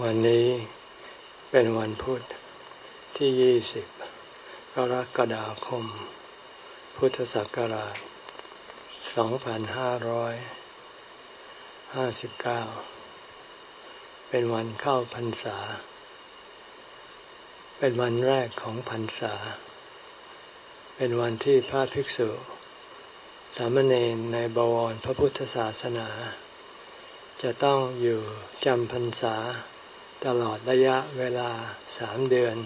วันนี้เป็นวันพุธที่ยี่สิบกรกฎาคม พุทธศักราชสองพันห้าร้อยห้าสิบเก้าเป็นวันเข้าพรรษา เป็นวันแรกของพรรษา เป็นวันที่พระภิกษุ สามเณรในบวรพระพุทธศาสนา จะต้องอยู่จำพรรษา ตลอดระยะเวลาสามเดือน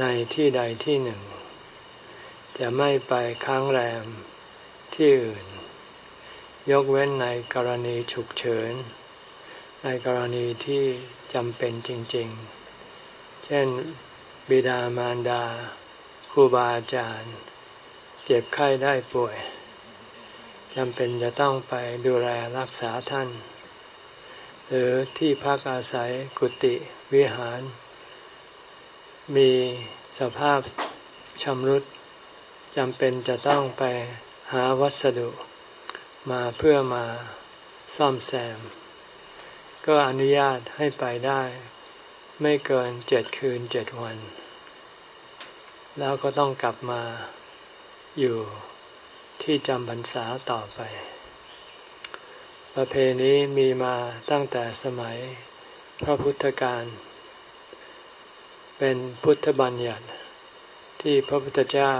ในที่ใดที่หนึ่ง จะไม่ไปค้างแรมที่อื่น ยกเว้นในกรณีฉุกเฉิน ในกรณีที่จำเป็นจริง ๆ เช่น บิดามารดาครูบาอาจารย์ เจ็บไข้ได้ป่วยจำเป็นจะต้องไปดูแลรักษาท่าน หรือที่พักอาศัยกุฏิวิหาร มีสภาพชำรุดจำเป็นจะต้องไปหาวัสดุมาเพื่อมาซ่อมแซม ก็อนุญาตให้ไปได้ ไม่เกินเจ็ดคืนเจ็ดวัน แล้วก็ต้องกลับมาอยู่ที่จำพรรษาต่อไป ประเพณีมีมาตั้งแต่สมัยพระพุทธการ เป็นพุทธบัญญัติที่พระพุทธเจ้า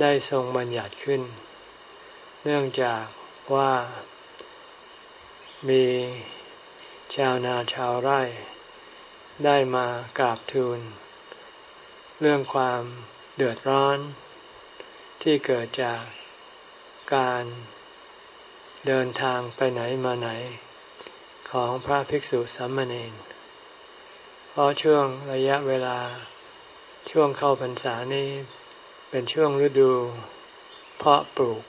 ได้ทรงบัญญัติขึ้น เนื่องจากว่ามีชาวนาชาวไร่ ได้มากราบทูล เรื่องความเดือดร้อน ที่เกิดจากการ เดินทางไปไหนมาไหนของพระภิกษุสามเณรเพราะช่วงระยะเวลาช่วงเข้าพรรษานี้เป็นช่วงฤดู เพาะปลูก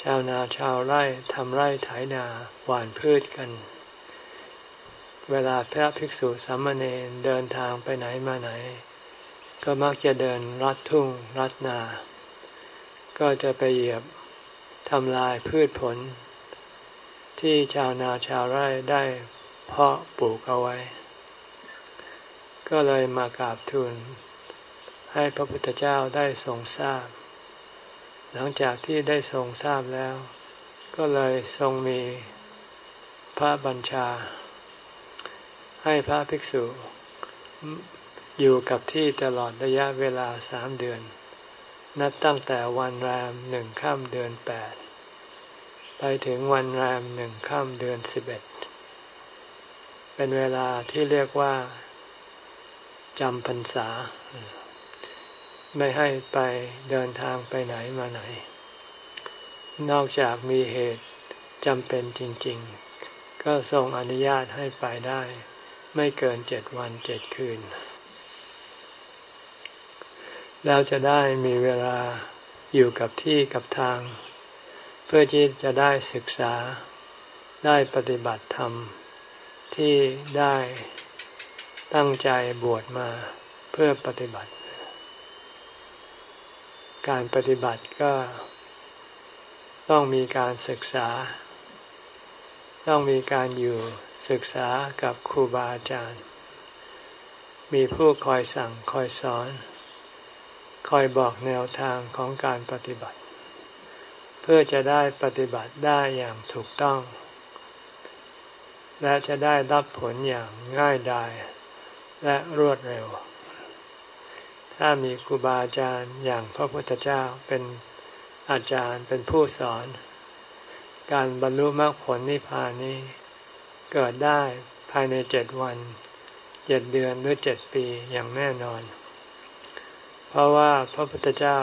ชาวนาชาวไร่ทำไร่ไถนาหว่านพืชกัน เวลาพระภิกษุสามเณรเดินทางไปไหนมาไหน ก็มักจะเดินรัดทุ่งรัดนา ก็จะไปเหยียบ ทำลายพืชผล ที่ชาวนาชาวไร่ได้เพาะปลูกเอาไว้ ก็เลยมากราบทูลให้พระพุทธเจ้าได้ทรงทราบ หลังจากที่ได้ทรงทราบแล้ว ก็เลยทรงมีพระบัญชา ให้พระภิกษุ อยู่กับที่ตลอดระยะเวลาสามเดือน นับตั้งแต่วันแรมหนึ่งค่ำเดือนแปดไปถึงวันแรมหนึ่งค่ำเดือนสิบเอ็ดเป็นเวลาที่เรียกว่าจำพรรษา ไม่ให้ไปเดินทางไปไหนมาไหน นอกจากมีเหตุจำเป็นจริง ๆ ก็ทรงอนุญาตให้ไปได้ ไม่เกินเจ็ดวันเจ็ดคืน แล้วจะได้มีเวลาอยู่กับที่กับทาง เพื่อที่จะได้ศึกษาได้ปฏิบัติธรรม ที่ได้ตั้งใจบวชมาเพื่อปฏิบัติ การปฏิบัติก็ต้องมีการศึกษา ต้องมีการอยู่ศึกษากับครูบาอาจารย์ มีผู้คอยสั่งคอยสอน คอยบอกแนวทางของการปฏิบัติ เพื่อจะได้ปฏิบัติได้อย่างถูกต้อง และจะได้รับผลอย่างง่ายดายและรวดเร็ว ถ้ามีครูบาอาจารย์อย่างพระพุทธเจ้าเป็นอาจารย์เป็นผู้สอน การบรรลุมรรคผลนิพพานนี้ เกิดได้ภายในเจ็ดวันเจ็ดเดือนหรือเจ็ดปีอย่างแน่นอน เพราะว่าพระพุทธเจ้า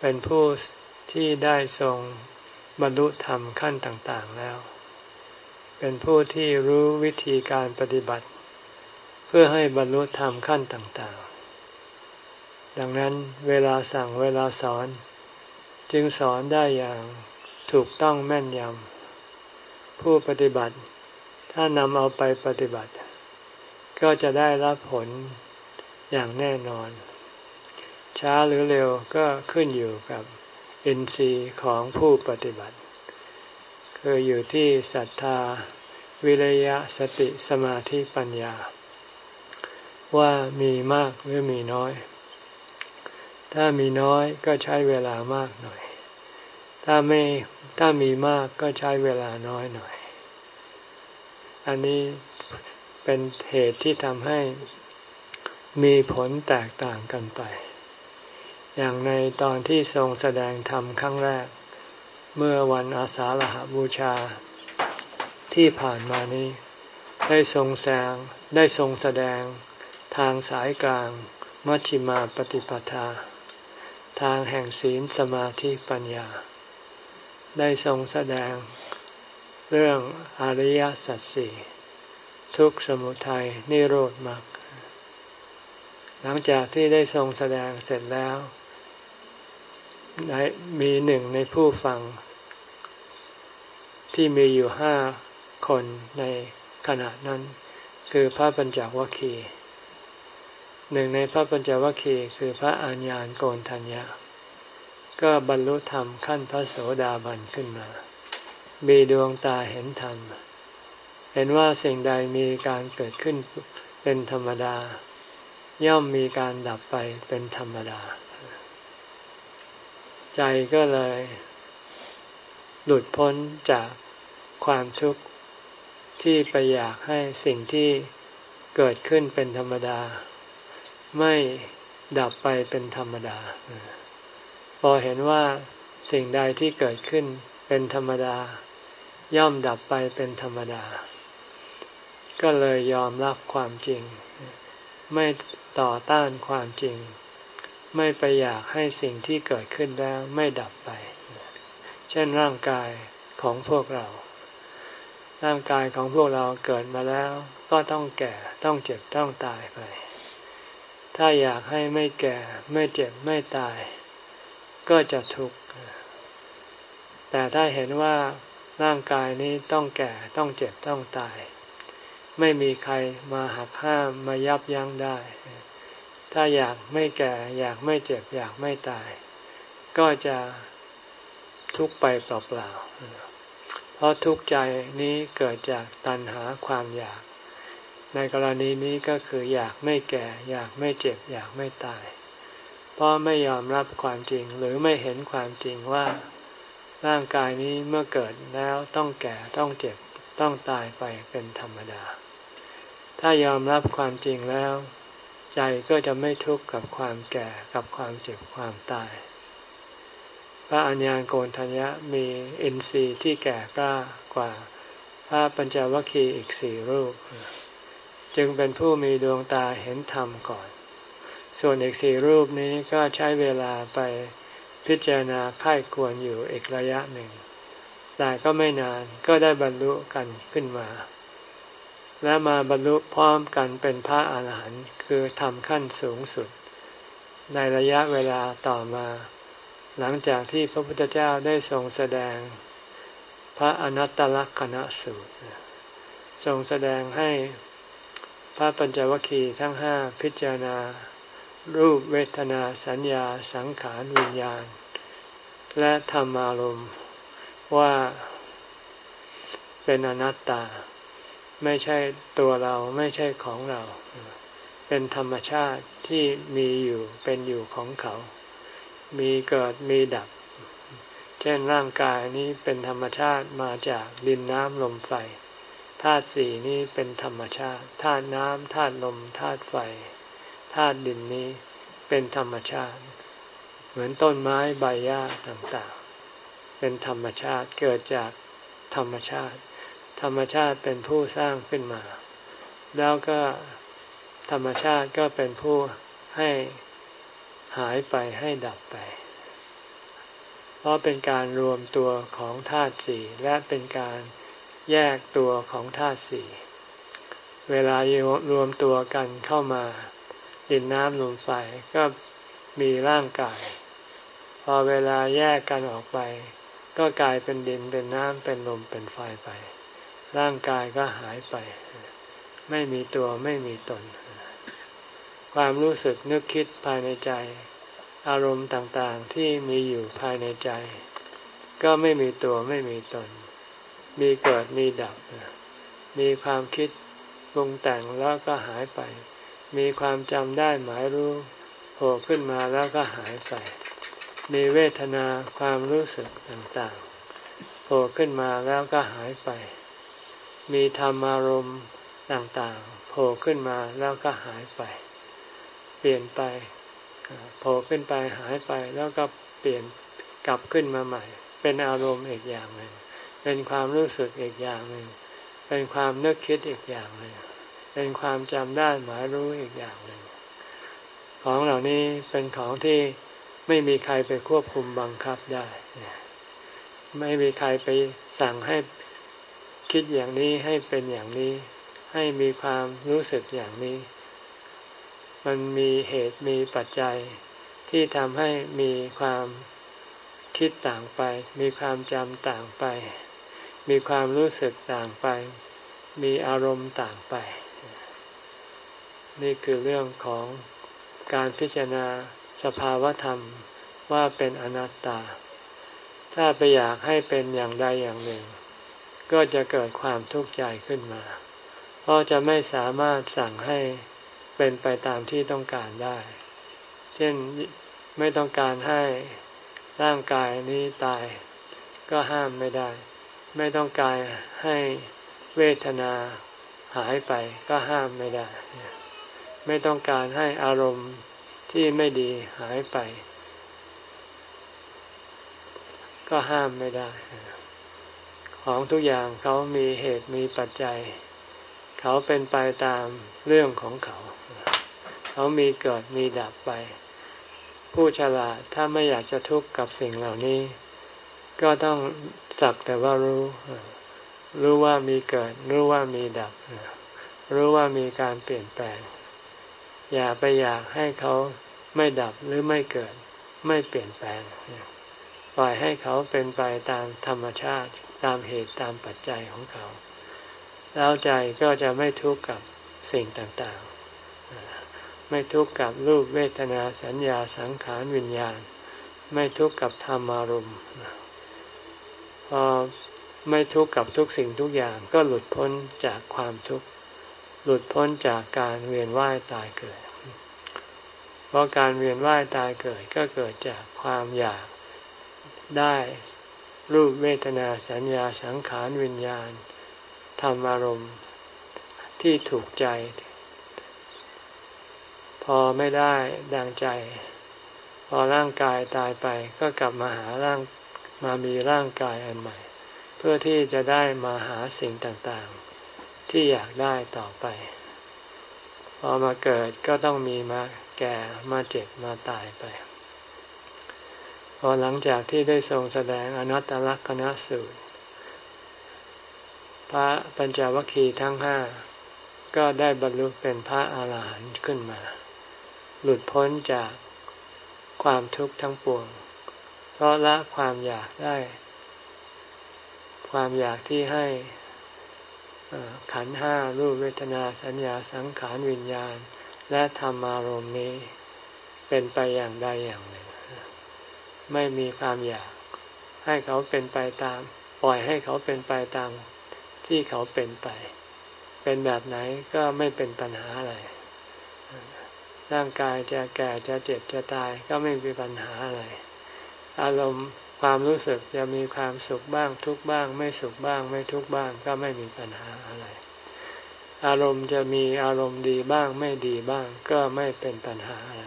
เป็นผู้ที่ได้ทรงบรรลุธรรมขั้นต่างๆแล้ว เป็นผู้ที่รู้วิธีการปฏิบัติ เพื่อให้บรรลุธรรมขั้นต่างๆ ดังนั้นเวลาสั่งเวลาสอน จึงสอนได้อย่างถูกต้องแม่นยำ ผู้ปฏิบัติ ถ้านำเอาไปปฏิบัติ ก็จะได้รับผลอย่างแน่นอน ช้าหรือเร็วก็ขึ้นอยู่กับอินทรีย์ของผู้ปฏิบัติ คืออยู่ที่ศรัทธา วิริยะสติสมาธิปัญญา ว่ามีมากหรือมีน้อย ถ้ามีน้อยก็ใช้เวลามากหน่อย ถ้าไม่ถ้ามีมากก็ใช้เวลาน้อยหน่อย อันนี้เป็นเหตุที่ทำให้มีผลแตกต่างกันไป อย่างในตอนที่ทรงแสดงธรรมครั้งแรก เมื่อวันอาสาฬหบูชา ที่ผ่านมานี้ ได้ทรงแสงได้ทรงแสดงทางสายกลางมัชฌิมาปฏิปทา ทางแห่งศีลสมาธิปัญญา ได้ทรงแสดง เรื่องอริยสัจสี่ทุกสมุทัยนิโรธมรรคหลังจากที่ได้ทรงแสดงเสร็จแล้ว มีหนึ่งในผู้ฟัง ที่มีอยู่ห้าคนในขณะนั้น คือพระปัญจวัคคีย์หนึ่งในพระปัญจวัคคีย์คือพระอัญญาณโกนทัญญาก็บรรลุธรรมขั้นพระโสดาบันขึ้นมา มีดวงตาเห็นธรรม เห็นว่าสิ่งใดมีการเกิดขึ้นเป็นธรรมดา ย่อมมีการดับไปเป็นธรรมดา ใจก็เลย หลุดพ้นจากความทุกข์ที่ไปอยากให้สิ่งที่เกิดขึ้นเป็นธรรมดา ไม่ดับไปเป็นธรรมดา พอเห็นว่าสิ่งใดที่เกิดขึ้นเป็นธรรมดา ย่อมดับไปเป็นธรรมดา ก็เลยยอมรับความจริง ไม่ต่อต้านความจริง ไม่ไปอยากให้สิ่งที่เกิดขึ้นแล้วไม่ดับไป เช่นร่างกายของพวกเรา ร่างกายของพวกเราเกิดมาแล้ว ก็ต้องแก่ต้องเจ็บต้องตายไป ถ้าอยากให้ไม่แก่ไม่เจ็บไม่ตาย ก็จะทุกข์ แต่ถ้าเห็นว่าร่างกายนี้ต้องแก่ต้องเจ็บต้องตาย ไม่มีใครมาหักห้ามมายับยั้งได้ ถ้าอยากไม่แก่ อยากไม่เจ็บ อยากไม่ตาย ก็จะทุกไปเปล่าๆ เพราะทุกใจนี้เกิดจากตัณหาความอยาก ในกรณีนี้ก็คืออยากไม่แก่ อยากไม่เจ็บ อยากไม่ตาย เพราะไม่ยอมรับความจริงหรือไม่เห็นความจริงว่าร่างกายนี้เมื่อเกิดแล้วต้องแก่ต้องเจ็บต้องตายไปเป็นธรรมดา ถ้ายอมรับความจริงแล้ว ใจก็จะไม่ทุกข์กับความแก่กับความเจ็บความตาย พระอัญญาโกนทัญญะมีอินทรีย์ที่แก่กล้ากว่าพระปัญจวัคคีย์อีกสี่รูป จึงเป็นผู้มีดวงตาเห็นธรรมก่อน ส่วนอีกสี่รูปนี้ก็ใช้เวลาไปพิจารณาค่ายควรอยู่อีกระยะหนึ่ง แต่ก็ไม่นานก็ได้บรรลุกันขึ้นมา และมาบรรลุพร้อมกันเป็นพระอาหารหันต์คือทำขั้นสูงสุด ในระยะเวลาต่อมา หลังจากที่พระพุทธเจ้าได้ทรงแสดง พระอนัตตลักษณสูตรทรงแสดงให้พระปัญจวัคคีย์ทั้งห้าพิจารณา รูปเวทนาสัญญาสังขารวิญญาณ และธรรมารมณ์ว่าเป็นอนัตตา ไม่ใช่ตัวเราไม่ใช่ของเรา เป็นธรรมชาติที่มีอยู่เป็นอยู่ของเขา มีเกิดมีดับ เช่นร่างกายนี้เป็นธรรมชาติมาจากดินน้ำลมไฟธาตุสี่นี้เป็นธรรมชาติธาตุน้ำธาตุลมธาตุไฟธาตุดินนี้เป็นธรรมชาติ เหมือนต้นไม้ใบหญ้าต่างๆ เป็นธรรมชาติเกิดจากธรรมชาติ ธรรมชาติเป็นผู้สร้างขึ้นมา แล้วก็ธรรมชาติก็เป็นผู้ให้หายไปให้ดับไป เพราะเป็นการรวมตัวของธาตุสี่และเป็นการแยกตัวของธาตุสี่ เวลารวมตัวกันเข้ามาดินน้ำลมไฟก็มีร่างกาย พอเวลาแยกกันออกไป ก็กลายเป็นดินเป็นน้ำเป็นลมเป็นไฟไป ร่างกายก็หายไป ไม่มีตัวไม่มีตน ความรู้สึกนึกคิดภายในใจ อารมณ์ต่างๆที่มีอยู่ภายในใจ ก็ไม่มีตัวไม่มีตน มีเกิดมีดับ มีความคิดปรุงแต่งแล้วก็หายไป มีความจำได้หมายรู้โผล่ขึ้นมาแล้วก็หายไป มีเวทนาความรู้สึกต่างๆโผล่ขึ้นมาแล้วก็หายไป มีธรรมารมณ์ต่างๆ โผล่ขึ้นมาแล้วก็หายไป เปลี่ยนไปโผล่ขึ้นไปหายไปแล้วก็เปลี่ยนกลับขึ้นมาใหม่ เป็นอารมณ์อีกอย่างหนึ่ง เป็นความรู้สึกอีกอย่างหนึ่ง เป็นความนึกคิดอีกอย่างหนึ่ง เป็นความจำได้หมายรู้อีกอย่างหนึ่ง ของเหล่านี้เป็นของที่ไม่มีใครไปควบคุมบังคับได้ ไม่มีใครไปสั่งให้ คิดอย่างนี้ให้เป็นอย่างนี้ ให้มีความรู้สึกอย่างนี้ มันมีเหตุมีปัจจัย ที่ทำให้มีความคิดต่างไป มีความจำต่างไป มีความรู้สึกต่างไป มีอารมณ์ต่างไป นี่คือเรื่องของการพิจารณาสภาวธรรมว่าเป็นอนัตตา ถ้าไปอยากให้เป็นอย่างใดอย่างหนึ่ง ก็จะเกิดความทุกข์ใจขึ้นมา เพราะจะไม่สามารถสั่งให้เป็นไปตามที่ต้องการได้ เช่นไม่ต้องการให้ร่างกายนี้ตาย ก็ห้ามไม่ได้ ไม่ต้องการให้เวทนาหายไปก็ห้ามไม่ได้ ไม่ต้องการให้อารมณ์ที่ไม่ดีหายไป ก็ห้ามไม่ได้ ของทุกอย่างเขามีเหตุมีปัจจัย เขาเป็นไปตามเรื่องของเขา เขามีเกิดมีดับไป ผู้ฉลาดถ้าไม่อยากจะทุกข์กับสิ่งเหล่านี้ ก็ต้องสักแต่ว่ารู้ รู้ว่ามีเกิด รู้ว่ามีดับ รู้ว่ามีการเปลี่ยนแปลง อย่าไปอยากให้เขาไม่ดับหรือไม่เกิด ไม่เปลี่ยนแปลงปล่อยให้เขาเป็นไปตามธรรมชาติ ตามเหตุตามปัจจัยของเขา แล้วใจก็จะไม่ทุกข์กับสิ่งต่างๆ ไม่ทุกข์กับรูปเวทนาสัญญาสังขารวิญญาณ ไม่ทุกข์กับธรรมารมณ์พอไม่ทุกข์กับทุกสิ่งทุกอย่างก็หลุดพ้นจากความทุกข์หลุดพ้นจากการเวียนว่ายตายเกิด เพราะการเวียนว่ายตายเกิดก็เกิดจากความอยากได้ รูปเวทนาสัญญาสังขารวิญญาณธรรมอารมณ์ที่ถูกใจ พอไม่ได้ดังใจ พอร่างกายตายไปก็กลับมาหาร่างมามีร่างกายอันใหม่ เพื่อที่จะได้มาหาสิ่งต่างๆ ที่อยากได้ต่อไป พอมาเกิดก็ต้องมีมาแก่มาเจ็บมาตายไป อหลังจากที่ได้ทรงแสดงอนัตตลักษณสูตร พระปัญจวัคคีย์ทั้งห้าก็ได้บรรลุเป็นพระอาหารหันต์ขึ้นมา หลุดพ้นจากความทุกข์ทั้งปวง เพราะละความอยากได้ ความอยากที่ให้ขันห้ารูปเวทนาสัญญาสังขารวิญญาณ และธรรมารมณ์นี้ เป็นไปอย่างใดอย่างหนึ่ง ไม่มีความอยาก ให้เขาเป็นไปตาม ปล่อยให้เขาเป็นไปตามที่เขาเป็นไป เป็นแบบไหนก็ไม่เป็นปัญหาอะไรร่างกายจะแก่จะเจ็บจะตายก็ไม่มีปัญหาอะไร อารมณ์ความรู้สึกจะมีความสุขบ้างทุกบ้าง ไม่สุขบ้าง ไม่ทุกบ้างก็ไม่มีปัญหาอะไร อารมณ์จะมีอารมณ์ดีบ้างไม่ดีบ้างก็ไม่เป็นปัญหาอะไร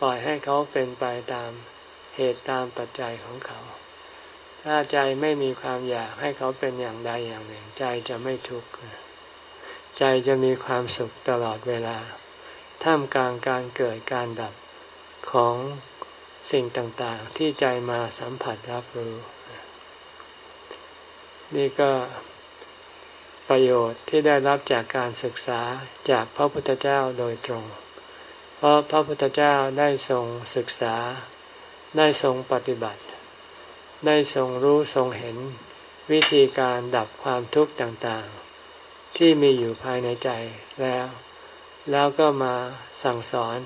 ปล่อยให้เขาเป็นไปตาม เหตุตามปัจจัยของเขา ถ้าใจไม่มีความอยากให้เขาเป็นอย่างใดอย่างหนึ่ง ใจจะไม่ทุกข์ใจจะมีความสุขตลอดเวลา ท่ามกลางการเกิดการดับของสิ่งต่างๆ ที่ใจมาสัมผัสรับรู้ นี่ก็ประโยชน์ที่ได้รับจากการศึกษาจากพระพุทธเจ้าโดยตรง เพราะพระพุทธเจ้าได้ทรงศึกษา ได้ทรงปฏิบัติ ได้ทรงรู้ทรงเห็นวิธีการดับความทุกข์ต่างๆ ที่มีอยู่ภายในใจแล้ว แล้วก็มาสั่งสอน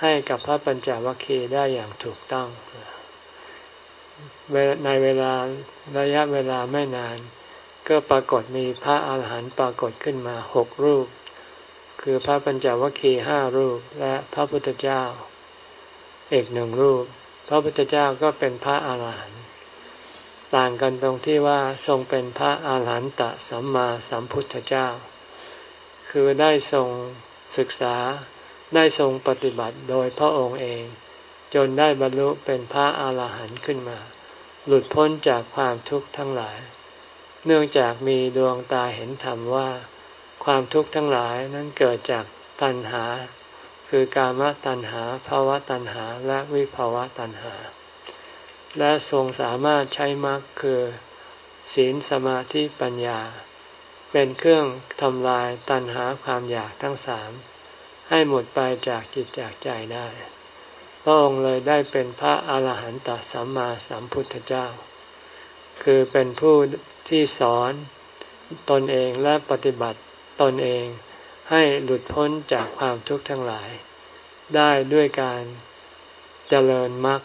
ให้กับพระปัญจวัคคีย์ได้อย่างถูกต้อง ในเวลาระยะเวลาไม่นาน ก็ปรากฏมีพระอาหารหันต์ปรากฏขึ้นมาหกรูป คือพระปัญจวัคคีย์ห้ารูปและพระพุทธเจ้า อีกหนึ่งรูป พระพุทธเจ้าก็เป็นพระอาหารหันต์ต่างกันตรงที่ว่าทรงเป็นพระอาหารหันตสัมมาสัมพุทธเจ้า คือได้ทรงศึกษาได้ทรงปฏิบัติโดยพระองค์เอง จนได้บรรลุเป็นพระอาหารหันต์ขึ้นมา หลุดพ้นจากความทุกข์ทั้งหลาย เนื่องจากมีดวงตาเห็นธรรมว่า ความทุกข์ทั้งหลายนั้นเกิดจากตัณหา คือกามตัณหาภาวะตัณหาและวิภาวะตัณหา และทรงสามารถใช้มรรคคือศีลสมาธิปัญญา เป็นเครื่องทำลายตัณหาความอยากทั้งสามให้หมดไปจากจิตจากใจได้ พระองค์เลยได้เป็นพระอาหารหันตสัมมาสัมพุทธเจ้า คือเป็นผู้ที่สอนตนเองและปฏิบัติตนเอง ให้หลุดพ้นจากความทุกข์ทั้งหลาย ได้ด้วยการเจริญมรรค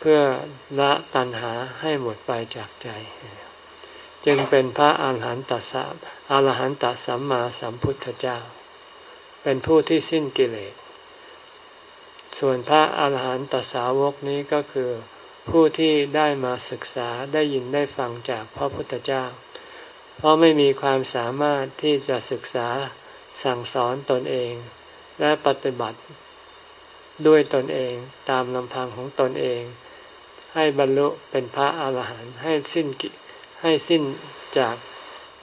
เพื่อละตัณหาให้หมดไปจากใจ จึงเป็นพระอาหารหันตสัมอาหารหันตสัมมาสัมพุทธเจ้า เป็นผู้ที่สิ้นกิเลส ส่วนพระอาหารหันตสาวกนี้ก็คือผู้ที่ได้มาศึกษาได้ยินได้ฟังจากพระพุทธเจ้า เพราะไม่มีความสามารถที่จะศึกษา สั่งสอนตนเอง และปฏิบัติด้วยตนเองตามลำพังของตนเอง ให้บรรลุเป็นพระอาหารหันต์ให้สิ้นกิให้สิ้นจาก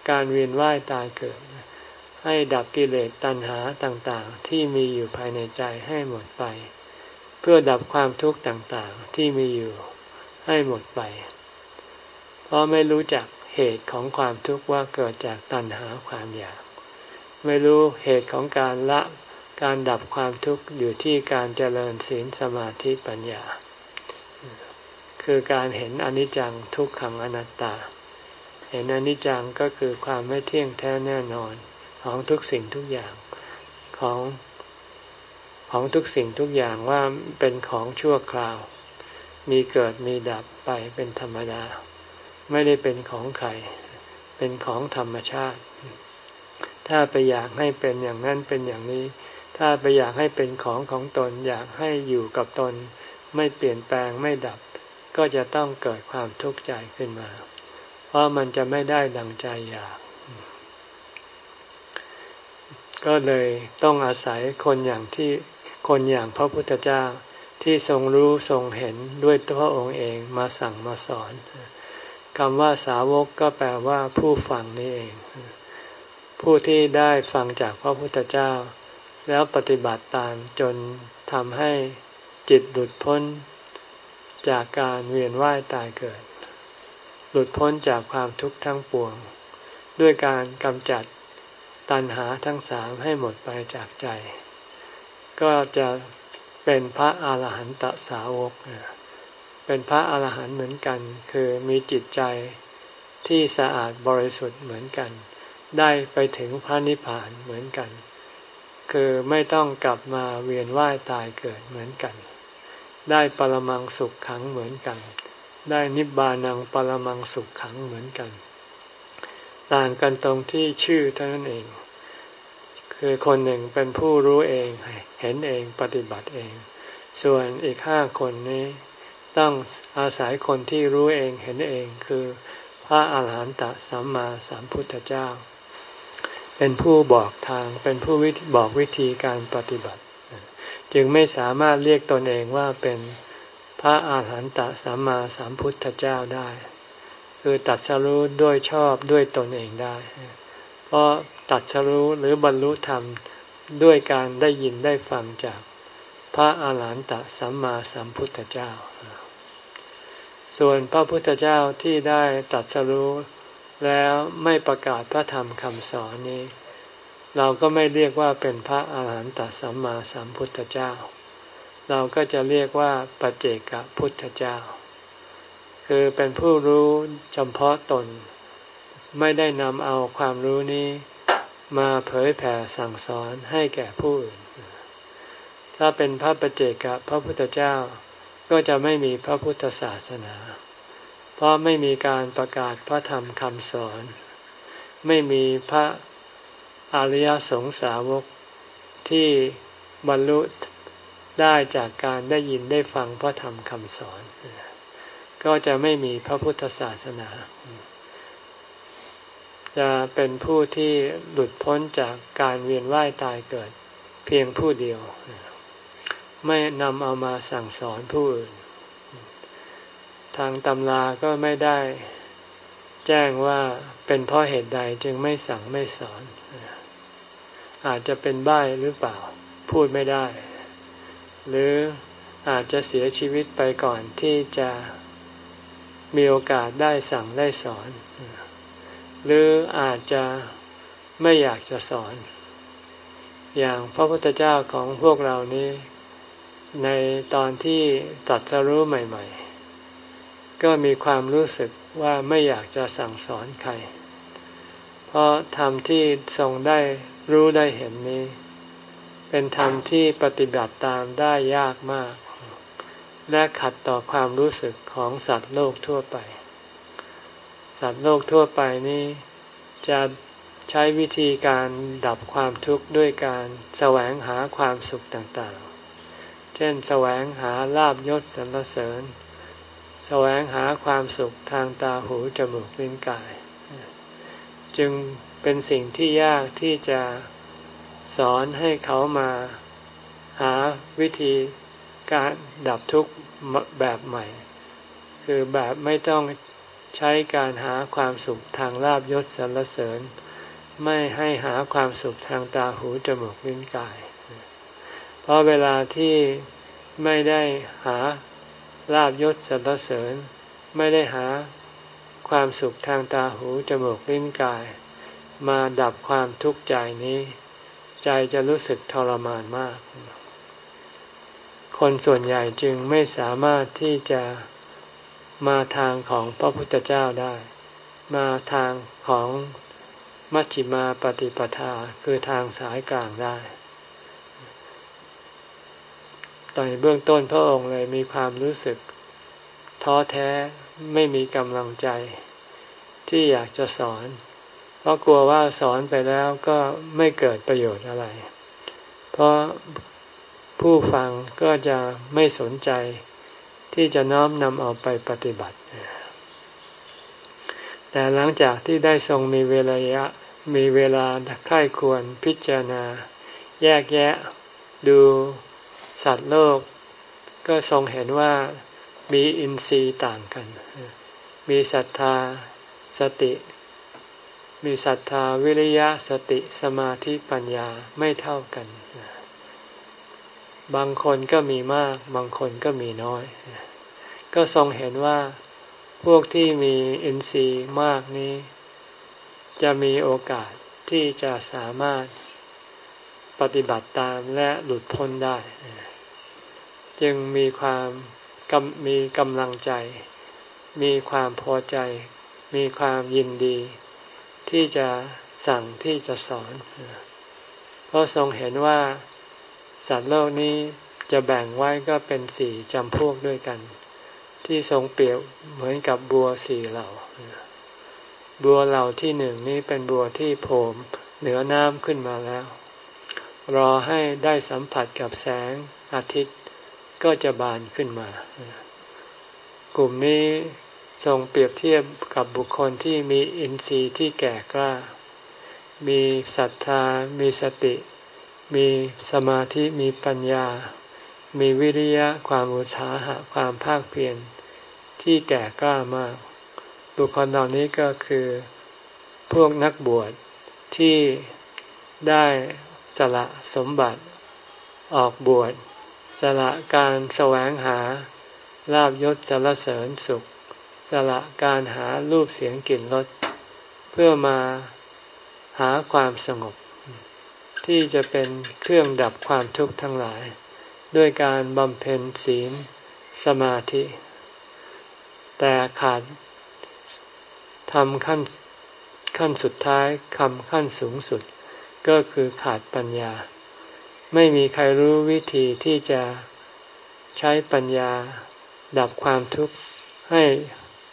การเวียนว่ายตายเกิด ให้ดับกิเลสตัณหาต่างๆ ที่มีอยู่ภายในใจให้หมดไป เพื่อดับความทุกข์ต่างๆที่มีอยู่ให้หมดไป เพราะไม่รู้จักเหตุของความทุกข์ว่าเกิดจากตัณหาความอยาก ไม่รู้เหตุของการละการดับความทุกข์อยู่ที่การเจริญศีลสมาธิปัญญา คือการเห็นอนิจจังทุกขังอนัตตา เห็นอนิจจังก็คือความไม่เที่ยงแท้แน่นอนของทุกสิ่งทุกอย่างของของทุกสิ่งทุกอย่างว่าเป็นของชั่วคราว มีเกิดมีดับไปเป็นธรรมดา ไม่ได้เป็นของใครเป็นของธรรมชาติ ถ้าไปอยากให้เป็นอย่างนั้นเป็นอย่างนี้ ถ้าไปอยากให้เป็นของของตนอยากให้อยู่กับตน ไม่เปลี่ยนแปลงไม่ดับ ก็จะต้องเกิดความทุกข์ใจขึ้นมา เพราะมันจะไม่ได้ดังใจอยาก ก็เลยต้องอาศัยคนอย่างที่คนอย่างพระพุทธเจ้าที่ทรงรู้ทรงเห็นด้วยพระองค์เองมาสั่งมาสอนคำว่าสาวกก็แปลว่าผู้ฟังนี่เอง ผู้ที่ได้ฟังจากพระพุทธเจ้า แล้วปฏิบัติตามจนทำให้จิตหลุดพ้น จากการเวียนว่ายตายเกิด หลุดพ้นจากความทุกข์ทั้งปวง ด้วยการกำจัดตัณหาทั้งสามให้หมดไปจากใจ ก็จะเป็นพระอาหารหันตสาวก เป็นพระอาหารหันต์เหมือนกัน คือมีจิตใจที่สะอาดบริสุทธิ์เหมือนกัน ได้ไปถึงพระนิพพานเหมือนกัน คือไม่ต้องกลับมาเวียนว่ายตายเกิดเหมือนกัน ได้ปรมังสุขขังเหมือนกัน ได้นิบบานังปรมังสุขขังเหมือนกัน ต่างกันตรงที่ชื่อเท่านั้นเอง คือคนหนึ่งเป็นผู้รู้เองเห็นเองปฏิบัติเอง ส่วนอีกห้าคนนี้ต้องอาศัยคนที่รู้เองเห็นเองคือพระอาหารหันตสัมมาสัมพุทธเจ้า เป็นผู้บอกทาง เป็นผู้บอกวิธีการปฏิบัติ จึงไม่สามารถเรียกตนเองว่าเป็นพระอาหารหันตสัมมาสัมพุทธเจ้าได้ คือตัดสรู้ด้วยชอบด้วยตนเองได้ เพราะตัดสรู้หรือบรรลุธรรมด้วยการได้ยินได้ฟังจากพระอาหารหันตสัมมาสัมพุทธเจ้า ส่วนพระพุทธเจ้าที่ได้ตัดสรู้ แล้วไม่ประกาศพระธรรมคำสอนนี้ เราก็ไม่เรียกว่าเป็นพระอาหารหันตสัมมาสัมพุทธเจ้า เราก็จะเรียกว่าปัจเจกพุทธเจ้า คือเป็นผู้รู้เฉพาะตน ไม่ได้นำเอาความรู้นี้มาเผยแผ่สั่งสอนให้แก่ผู้อื่น ถ้าเป็นพระปเจกับพระพุทธเจ้าก็จะไม่มีพระพุทธศาสนา เพราะไม่มีการประกาศพระธรรมคำสอน ไม่มีพระอริยสงสาวกที่บรรลุได้จากการได้ยินได้ฟังพระธรรมคำสอน ก็จะไม่มีพระพุทธศาสนา จะเป็นผู้ที่หลุดพ้นจากการเวียนว่ายตายเกิดเพียงผู้เดียว ไม่นำเอามาสั่งสอนผู้อื่น ทางตำราก็ไม่ได้แจ้งว่าเป็นเพราะเหตุใดจึงไม่สั่งไม่สอน อาจจะเป็นใบ้หรือเปล่า พูดไม่ได้ หรืออาจจะเสียชีวิตไปก่อนที่จะมีโอกาสได้สั่งได้สอน หรืออาจจะไม่อยากจะสอน อย่างพระพุทธเจ้าของพวกเรานี้ ในตอนที่ตัดสรู้ใหม่ ๆ ก็มีความรู้สึกว่าไม่อยากจะสั่งสอนใคร เพราะธรรมที่ทรงได้รู้ได้เห็นนี้ เป็นธรรมที่ปฏิบัติตามได้ยากมาก และขัดต่อความรู้สึกของสัตว์โลกทั่วไป สัตว์โลกทั่วไปนี้จะใช้วิธีการดับความทุกข์ด้วยการแสวงหาความสุขต่างๆ เช่นแสวงหาลาบยศสรรเสริญ แสวงหาความสุขทางตาหูจมูกลิ้นกาย จึงเป็นสิ่งที่ยากที่จะสอนให้เขามาหาวิธีการดับทุกข์แบบใหม่ คือแบบไม่ต้องใช้การหาความสุขทางลาบยศสรรเสริญ ไม่ให้หาความสุขทางตาหูจมูกลิ้นกาย เพราะเวลาที่ไม่ได้หา ลาบยศสรรเสริญ ไม่ได้หาความสุขทางตาหูจมูกลิ้นกาย มาดับความทุกข์ใจนี้ ใจจะรู้สึกทรมานมาก คนส่วนใหญ่จึงไม่สามารถที่จะมาทางของพระพุทธเจ้าได้ มาทางของมัชฌิมาปฏิปทาคือทางสายกลางได้ ตอนเบื้องต้นพระองค์เลยมีความรู้สึกท้อแท้ไม่มีกำลังใจที่อยากจะสอน เพราะกลัวว่าสอนไปแล้วก็ไม่เกิดประโยชน์อะไร เพราะผู้ฟังก็จะไม่สนใจที่จะน้อมนำเอาไปปฏิบัติ แต่หลังจากที่ได้ทรงมีเวลามีเวลาค่ายควรพิจารณา แยกแยะดู สัตว์โลกก็ทรงเห็นว่ามีอินทรีย์ต่างกัน มีศรัทธาสติ มีศรัทธาวิริยะสติสมาธิปัญญาไม่เท่ากัน บางคนก็มีมาก บางคนก็มีน้อย ก็ทรงเห็นว่าพวกที่มีอินทรีย์มากนี้ จะมีโอกาสที่จะสามารถปฏิบัติตามและหลุดพ้นได้ จึงมีความมีกำลังใจ มีความพอใจ มีความยินดี ที่จะสั่งที่จะสอน เพราะทรงเห็นว่าสัตว์โลกนี้จะแบ่งไว้ก็เป็นสี่จำพวกด้วยกัน ที่ทรงเปรียบเหมือนกับบัวสี่เหล่า บัวเหล่าที่หนึ่งนี้เป็นบัวที่โผล่เหนือน้ำขึ้นมาแล้ว รอให้ได้สัมผัสกับแสงอาทิตย์ ก็จะบานขึ้นมา กลุ่มนี้ทรงเปรียบเทียบกับบุคคลที่มีอินทรีย์ที่แก่กล้า มีศรัทธา มีสติ มีสมาธิ มีปัญญา มีวิริยะ ความอุตสาหะ ความภาคเพียรที่แก่กล้ามาก บุคคลเหล่านี้ก็คือพวกนักบวชที่ได้สละสมบัติออกบวช สละการแสวงหาลาบยศสารเสริญสุข สละการหารูปเสียงกลิ่นรสเพื่อมาหาความสงบ ที่จะเป็นเครื่องดับความทุกข์ทั้งหลาย ด้วยการบำเพ็ญศีลสมาธิ แต่ขาดทำขั้นขั้นสุดท้ายคำขั้นสูงสุด ก็คือขาดปัญญา ไม่มีใครรู้วิธีที่จะใช้ปัญญาดับความทุกข์ให้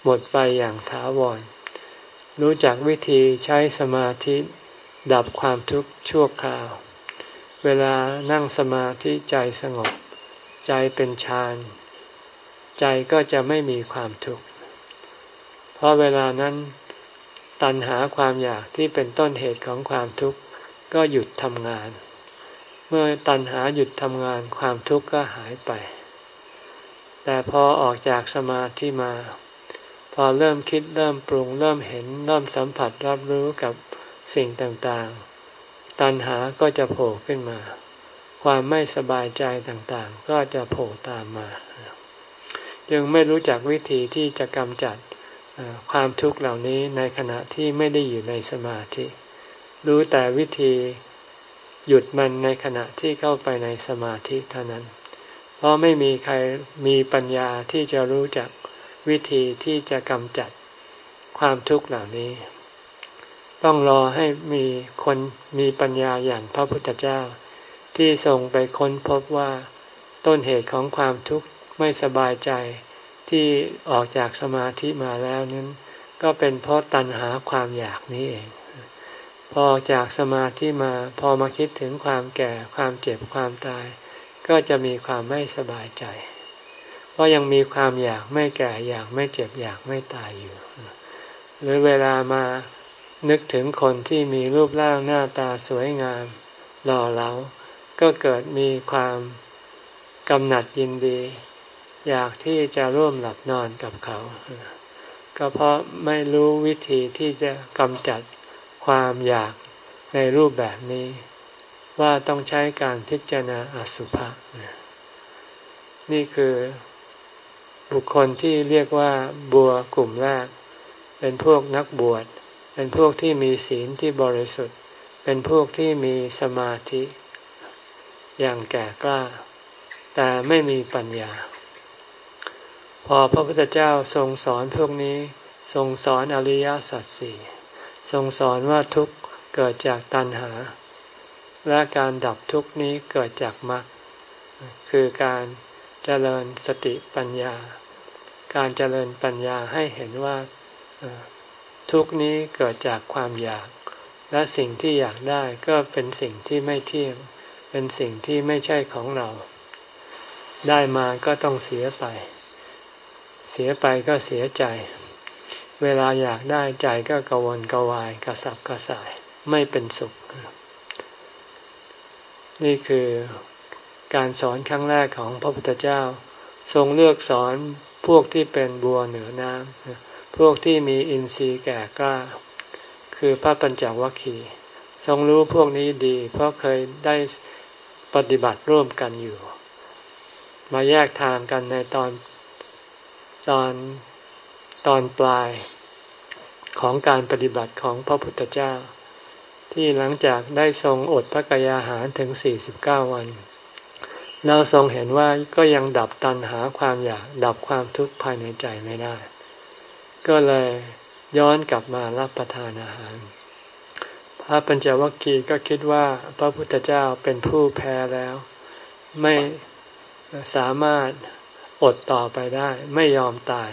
หมดไปอย่างถาวร รู้จักวิธีใช้สมาธิดับความทุกข์ชั่วคราว เวลานั่งสมาธิใจสงบ ใจเป็นฌาน ใจก็จะไม่มีความทุกข์ เพราะเวลานั้นตัณหาความอยากที่เป็นต้นเหตุของความทุกข์ก็หยุดทำงานเมื่อตัณหาหยุดทำงานความทุกข์ก็หายไป แต่พอออกจากสมาธิมา พอเริ่มคิดเริ่มปรุง เริ่มเห็นเริ่มสัมผัสรับรู้กับสิ่งต่างๆ ตัณหาก็จะโผล่ขึ้นมา ความไม่สบายใจต่างๆ ก็จะโผล่ตามมายังไม่รู้จักวิธีที่จะกำจัดความทุกข์เหล่านี้ในขณะที่ไม่ได้อยู่ในสมาธิ รู้แต่วิธี หยุดมันในขณะที่เข้าไปในสมาธิเท่านั้น เพราะไม่มีใครมีปัญญาที่จะรู้จักวิธีที่จะกำจัดความทุกข์เหล่านี้ ต้องรอให้มีคนมีปัญญาอย่างพระพุทธเจ้า ที่ทรงไปค้นพบว่าต้นเหตุของความทุกข์ไม่สบายใจที่ออกจากสมาธิมาแล้วนั้น ก็เป็นเพราะตัณหาความอยากนี้เอง พอจากสมาธิมาพอมาคิดถึงความแก่ความเจ็บความตาย ก็จะมีความไม่สบายใจ เพราะยังมีความอยากไม่แก่อยากไม่เจ็บอยากไม่ตายอยู่ หรือเวลามานึกถึงคนที่มีรูปร่างหน้าตาสวยงามหล่อเหลาก็เกิดมีความกำหนัดยินดี อยากที่จะร่วมหลับนอนกับเขา ก็เพราะไม่รู้วิธีที่จะกำจัด ความอยากในรูปแบบนี้ ว่าต้องใช้การพิจารณาอสุภะนี่คือบุคคลที่เรียกว่าบัวกลุ่มแรก เป็นพวกนักบวช เป็นพวกที่มีศีลที่บริสุทธิ์ เป็นพวกที่มีสมาธิ อย่างแก่กล้า แต่ไม่มีปัญญา พอพระพุทธเจ้าทรงสอนพวกนี้ ทรงสอนอริยสัจสี่ ทรงสอนว่าทุกข์เกิดจากตัณหา และการดับทุกข์นี้เกิดจากมรรคคือการเจริญสติปัญญา การเจริญปัญญาให้เห็นว่าทุกนี้เกิดจากความอยาก และสิ่งที่อยากได้ก็เป็นสิ่งที่ไม่เที่ยง เป็นสิ่งที่ไม่ใช่ของเรา ได้มาก็ต้องเสียไป เสียไปก็เสียใจ เวลาอยากได้ใจก็กวนกวายกระสับกระส่ายไม่เป็นสุข นี่คือการสอนครั้งแรกของพระพุทธเจ้า ทรงเลือกสอนพวกที่เป็นบัวเหนือน้ำพวกที่มีอินทรีย์แก่กล้า คือพระปัญจวัคคีย์ทรงรู้พวกนี้ดี เพราะเคยได้ปฏิบัติร่วมกันอยู่ มาแยกทางกันในตอนตอน ตอนปลายของการปฏิบัติของพระพุทธเจ้า ที่หลังจากได้ทรงอดพระกยาหารถึง 49 วัน เราทรงเห็นว่าก็ยังดับตันหาความอยากดับความทุกข์ภายในใจไม่ได้ ก็เลยย้อนกลับมารับประทานอาหาร พระปัญจวัคคีย์ก็คิดว่าพระพุทธเจ้าเป็นผู้แพ้แล้ว ไม่สามารถอดต่อไปได้ไม่ยอมตาย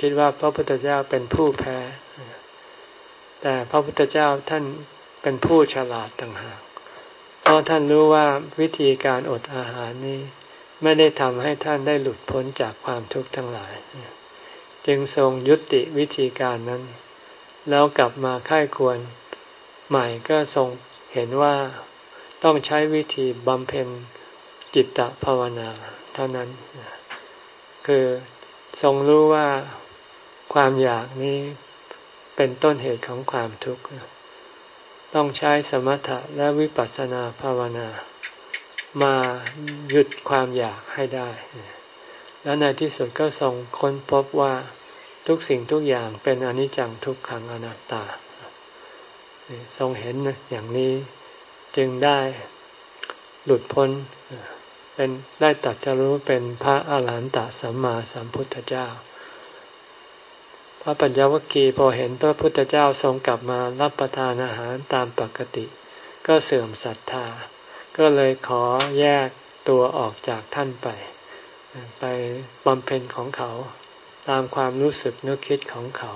คิดว่าพระพุทธเจ้าเป็นผู้แพ้ แต่พระพุทธเจ้าท่านเป็นผู้ฉลาดต่างหาก เพราะท่านรู้ว่าวิธีการอดอาหารนี้ ไม่ได้ทำให้ท่านได้หลุดพ้นจากความทุกข์ทั้งหลาย จึงทรงยุติวิธีการนั้น แล้วกลับมาค่ายควรใหม่ก็ทรงเห็นว่าต้องใช้วิธีบำเพ็ญจิตตภาวนา เท่านั้น คือ ทรงรู้ว่าความอยากนี้เป็นต้นเหตุของความทุกข์ ต้องใช้สมถะและวิปัสสนาภาวนา มาหยุดความอยากให้ได้ แล้วในที่สุดก็ทรงค้นพบว่าทุกสิ่งทุกอย่างเป็นอนิจจังทุกขังอนัตตา ทรงเห็นอย่างนี้จึงได้หลุดพ้น เป็นได้ตัดสรู้เป็นพระอาหารหันตสัมมาสัมพุทธเจ้า พระปัญญวัคคีพอเห็นพระพุทธเจ้าทรงกลับมารับประทานอาหารตามปกติ ก็เสื่อมศรัทธา ก็เลยขอแยกตัวออกจากท่านไป ไปบำเพ็ญของเขาตามความรู้สึกนึกคิดของเขา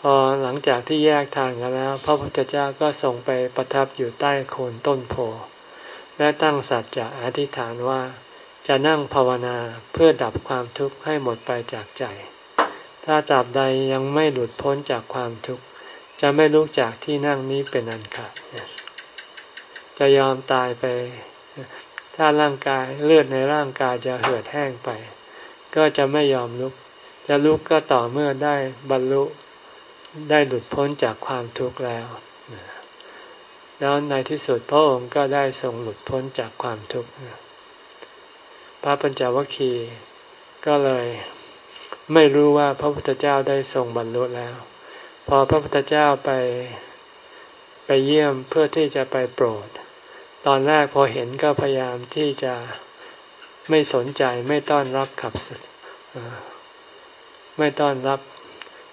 พอหลังจากที่แยกทางกันแล้ว พระพุทธเจ้าก็ส่งไปประทับอยู่ใต้โคนต้นโพ และตั้งสัจจะอธิษฐานว่า จะนั่งภาวนาเพื่อดับความทุกข์ให้หมดไปจากใจ ถ้าจับใดยังไม่หลุดพ้นจากความทุกข์ จะไม่ลุกจากที่นั่งนี้เป็นอันขาดจะยอมตายไป ถ้าร่างกายเลือดในร่างกายจะเหือดแห้งไป ก็จะไม่ยอมลุก จะลุกก็ต่อเมื่อได้บรรลุได้หลุดพ้นจากความทุกข์แล้ว แล้วในที่สุดพระองค์ก็ได้ทรงหลุดพ้นจากความทุกข์พระปัญจวัคคีย์ก็เลยไม่รู้ว่าพระพุทธเจ้าได้ทรงบรรลุแล้ว พอพระพุทธเจ้าไปไปเยี่ยมเพื่อที่จะไปโปรด ตอนแรกพอเห็นก็พยายามที่จะไม่สนใจไม่ต้อนรับขับไม่ต้อนรับ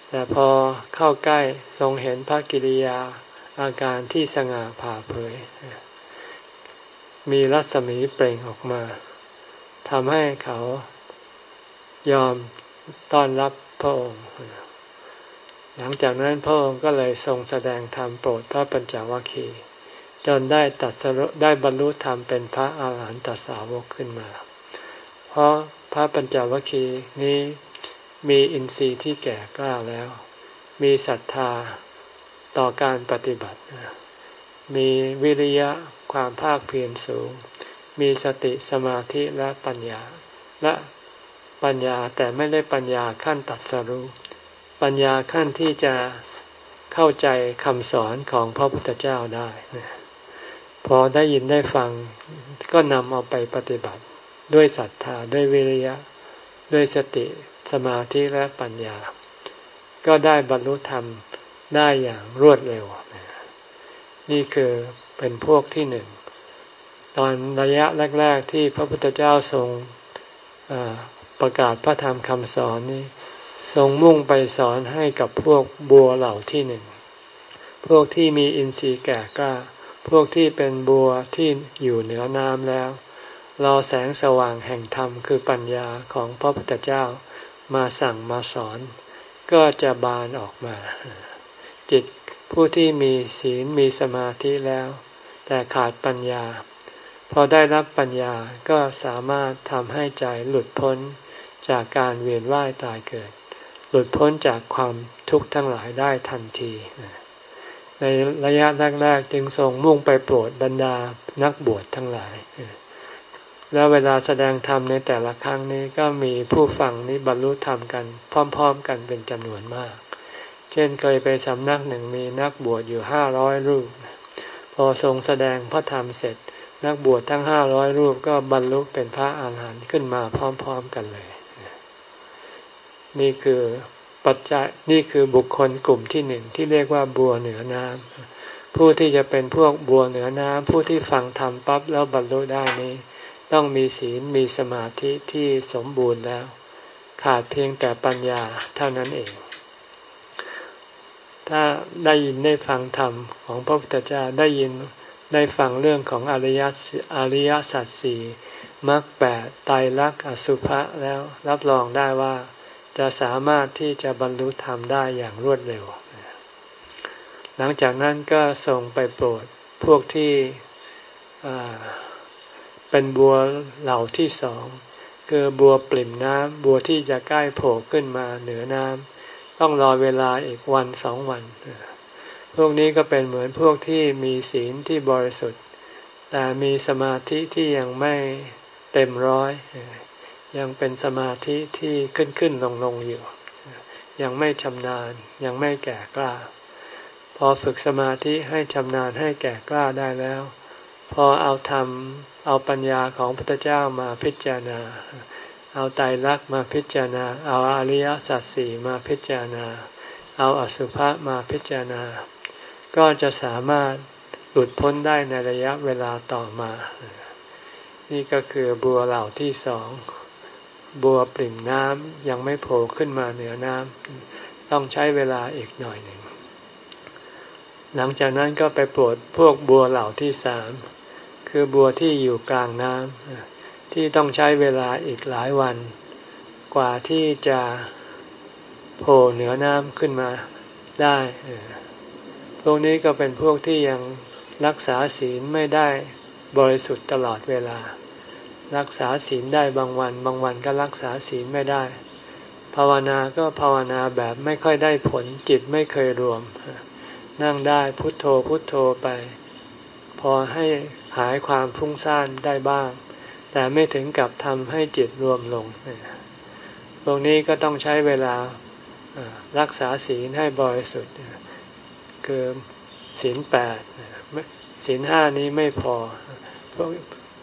แต่พอเข้าใกล้ทรงเห็นพระกิริยา อาการที่สง่าผ่าเผย มีรัศมีเปล่งออกมาทำให้เขายอมต้อนรับพระองค์ หลังจากนั้นพระองค์ก็เลยทรงแสดงธรรมโปรดพระปัญจวัคคีย์จนได้ตัดสรุได้บรรลุธรรมเป็นพระอาหารหันตสาวกขึ้นมา เพราะพระปัญจวัคคีย์นี้มีอินทรีย์ที่แก่กล้าแล้ว มีศรัทธา ต่อการปฏิบัติ มีวิริยะความภาคเพียรสูง มีสติสมาธิและปัญญา และปัญญาแต่ไม่ได้ปัญญาขั้นตัดสรู้ปัญญาขั้นที่จะเข้าใจคำสอนของพระพุทธเจ้าได้ พอได้ยินได้ฟังก็นำเอาไปปฏิบัติด้วยศรัทธาด้วยวิริยะ ด้วยสติสมาธิและปัญญา ก็ได้บรรลุธรรม ได้อย่างรวดเร็ว นี่คือเป็นพวกที่หนึ่ง ตอนระยะแรก ๆ ที่พระพุทธเจ้าทรงประกาศพระธรรมคำสอนนี้ ทรงมุ่งไปสอนให้กับพวกบัวเหล่าที่หนึ่ง พวกที่มีอินทรีย์แก่กล้า พวกที่เป็นบัวที่อยู่เหนือน้ำแล้ว รอแสงสว่างแห่งธรรมคือปัญญาของพระพุทธเจ้ามาสั่งมาสอน ก็จะบานออกมา จิตผู้ที่มีศีลมีสมาธิแล้ว แต่ขาดปัญญา พอได้รับปัญญาก็สามารถทำให้ใจหลุดพ้นจากการเวียนว่ายตายเกิด หลุดพ้นจากความทุกข์ทั้งหลายได้ทันที ในระยะแรกๆจึงทรงมุ่งไปโปรดบรรดานักบวชทั้งหลาย แล้วเวลาแสดงธรรมในแต่ละครั้งนี้ก็มีผู้ฟังนี้บรรลุธรรมกัน พร้อม ๆ กันเป็นจำนวนมาก ช่นเคยไปสำนักหนึ่งมีนักบวชอยู่ห้าร้อยรูป พอทรงแสดงพระธรรมเสร็จ นักบวชทั้งห้าร้อยรูปก็บรรลุเป็นพระอาหารหันต์ขึ้นมาพร้อม ๆกันเลย นี่คือปัจจัยนี่คือบุคคลกลุ่มที่หนึ่งที่เรียกว่าบัวเหนือน้ำผู้ที่จะเป็นพวกบัวเหนือน้ำผู้ที่ฟังธรรมปั๊บแล้วบรรลุได้นี้ ต้องมีศีลมีสมาธิที่สมบูรณ์แล้ว ขาดเพียงแต่ปัญญาเท่านั้นเอง ถ้าได้ยินได้ฟังธรรมของพระพุทธเจ้าได้ยินได้ฟังเรื่องของอริยอริยสัจสี่มรรคแปดไตรลักษณ์อสุภะแล้วรับรองได้ว่าจะสามารถที่จะบรรลุธรรมได้อย่างรวดเร็ว หลังจากนั้นก็ส่งไปโปรดพวกที่เป็นบัวเหล่าที่สองคือบัวปริ่มน้ำบัวที่จะใกล้โผล่ขึ้นมาเหนือน้ำ ต้องรอเวลาอีกวันสองวัน พวกนี้ก็เป็นเหมือนพวกที่มีศีลที่บริสุทธิ์ แต่มีสมาธิที่ยังไม่เต็มร้อย ยังเป็นสมาธิที่ขึ้นขึ้นลงลงอยู่ ยังไม่ชำนาญ ยังไม่แก่กล้า พอฝึกสมาธิให้ชำนาญให้แก่กล้าได้แล้ว พอเอาธรรมเอาปัญญาของพระพุทธเจ้ามาพิจารณา เอาไตรลักษณ์มาพิจารณา เอาอริยสัจสี่มาพิจารณา เอาอสุภะมาพิจารณา ก็จะสามารถหลุดพ้นได้ในระยะเวลาต่อมา นี่ก็คือบัวเหล่าที่สอง บัวปริ่มน้ำยังไม่โผล่ขึ้นมาเหนือน้ำต้องใช้เวลาอีกหน่อยหนึ่ง หลังจากนั้นก็ไปโปรดพวกบัวเหล่าที่สาม คือบัวที่อยู่กลางน้ำ ที่ต้องใช้เวลาอีกหลายวัน กว่าที่จะโผล่เหนือน้ำขึ้นมาได้ พวกนี้ก็เป็นพวกที่ยังรักษาศีลไม่ได้บริสุทธิ์ตลอดเวลา รักษาศีลได้บางวัน บางวันก็รักษาศีลไม่ได้ ภาวนาก็ภาวนาแบบไม่ค่อยได้ผลจิตไม่เคยรวม นั่งได้พุทโธพุทโธไป พอให้หายความฟุ้งซ่านได้บ้าง แต่ไม่ถึงกับทำให้จิตรวมลงพวกนี้ก็ต้องใช้เวลารักษาศีลให้บริสุทธิ์คือศีลแปดศีลห้านี้ไม่พอ พวก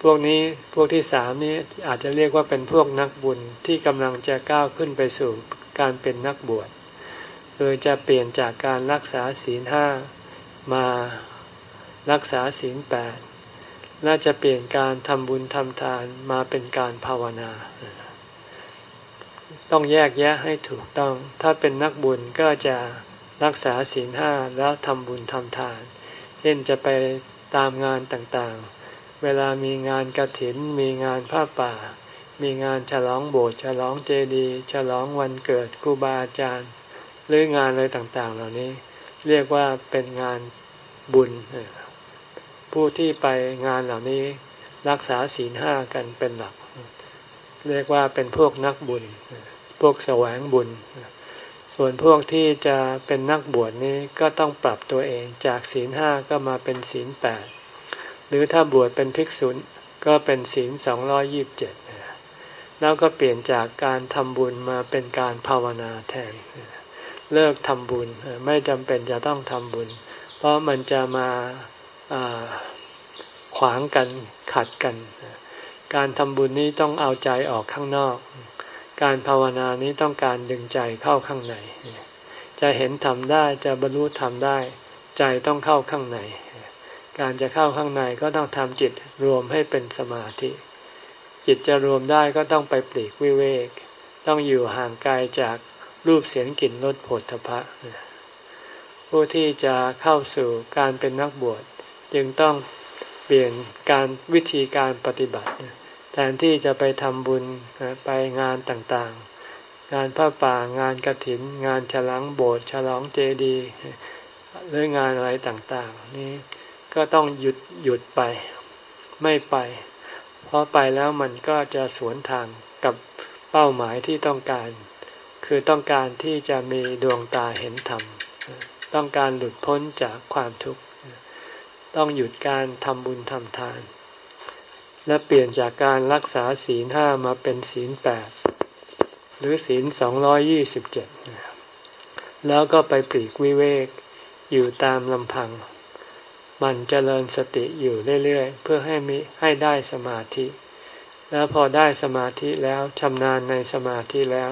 พวกนี้พวกที่สามนี้อาจจะเรียกว่าเป็นพวกนักบุญที่กำลังจะก้าวขึ้นไปสู่การเป็นนักบวชโดยจะเปลี่ยนจากการรักษาศีลห้ามารักษาศีลแปด และจะเปลี่ยนการทำบุญทำทานมาเป็นการภาวนา ต้องแยกแยะให้ถูกต้อง ถ้าเป็นนักบุญก็จะรักษาศีลห้าแล้วทำบุญทำทาน เช่นจะไปตามงานต่างๆ เวลามีงานกระถิน มีงานผ้าป่า มีงานฉลองโบสถ์ฉลองเจดีย์ฉลองวันเกิดครูบาอาจารย์ หรืองานอะไรต่างๆ เหล่านี้ เรียกว่าเป็นงานบุญ ผู้ที่ไปงานเหล่านี้รักษาศีลห้ากันเป็นหลัก เรียกว่าเป็นพวกนักบุญ พวกแสวงบุญ ส่วนพวกที่จะเป็นนักบวชนี้ก็ต้องปรับตัวเองจากศีลห้าก็มาเป็นศีลแปดหรือถ้าบวชเป็นภิกษุก็เป็นศีลสองร้อยิบเจ็ดแล้วก็เปลี่ยนจากการทำบุญมาเป็นการภาวนาแทน เลิกทำบุญไม่จำเป็นจะต้องทำบุญ เพราะมันจะมา ขวางกันขัดกัน การทำบุญนี้ต้องเอาใจออกข้างนอก การภาวนานี้ต้องการดึงใจเข้าข้างใน จะเห็นทำได้จะบรรลุทำได้ ใจต้องเข้าข้างใน การจะเข้าข้างในก็ต้องทำจิตรวมให้เป็นสมาธิ จิตจะรวมได้ก็ต้องไปปลีกวิเวก ต้องอยู่ห่างไกลจากรูปเสียงกลิ่นรสผลทพะผู้ที่จะเข้าสู่การเป็นนักบวช จึงต้องเปลี่ยนการวิธีการปฏิบัติ แทนที่จะไปทำบุญไปงานต่างๆ งานผ้าป่างานกระถิน งานฉลังโบสถ์ฉลองเจดีย์หรืองานอะไรต่างๆ นี้ก็ต้องหยุดหยุดไปไม่ไป เพราะไปแล้วมันก็จะสวนทางกับเป้าหมายที่ต้องการ คือต้องการที่จะมีดวงตาเห็นธรรม ต้องการหลุดพ้นจากความทุกข์ ต้องหยุดการทำบุญทำทาน และเปลี่ยนจากการรักษาศีลห้ามาเป็นศีลแปดหรือศีลสองร้อยยี่สิบเจ็ดแล้วก็ไปปลีกวิเวกอยู่ตามลำพัง มันเจริญสติอยู่เรื่อยๆ เพื่อให้มีให้ได้สมาธิ แล้วพอได้สมาธิแล้วชำนาญในสมาธิแล้ว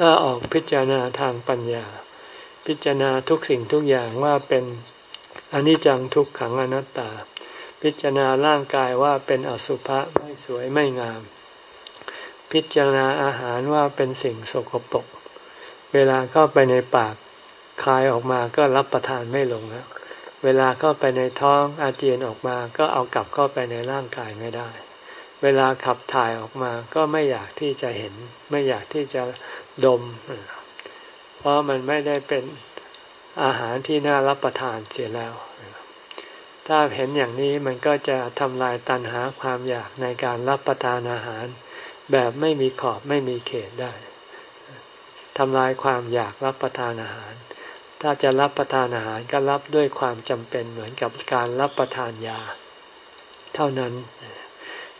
ก็ออกพิจารณาทางปัญญา พิจารณาทุกสิ่งทุกอย่างว่าเป็น อนิจจังทุกขังอนัตตา พิจารณาร่างกายว่าเป็นอสุภะไม่สวยไม่งาม พิจารณาอาหารว่าเป็นสิ่งสกปรกเวลาเข้าไปในปากคายออกมาก็รับประทานไม่ลงแล้วเวลาเข้าไปในท้องอาเจียนออกมาก็เอากลับเข้าไปในร่างกายไม่ได้ เวลาขับถ่ายออกมาก็ไม่อยากที่จะเห็น ไม่อยากที่จะดม เพราะมันไม่ได้เป็น อาหารที่น่ารับประทานเสียแล้ว ถ้าเห็นอย่างนี้มันก็จะทำลายตันหาความอยากในการรับประทานอาหาร แบบไม่มีขอบไม่มีเขตได้ทำลายความอยากรับประทานอาหาร ถ้าจะรับประทานอาหารก็รับด้วยความจำเป็นเหมือนกับการรับประทานยา เท่านั้น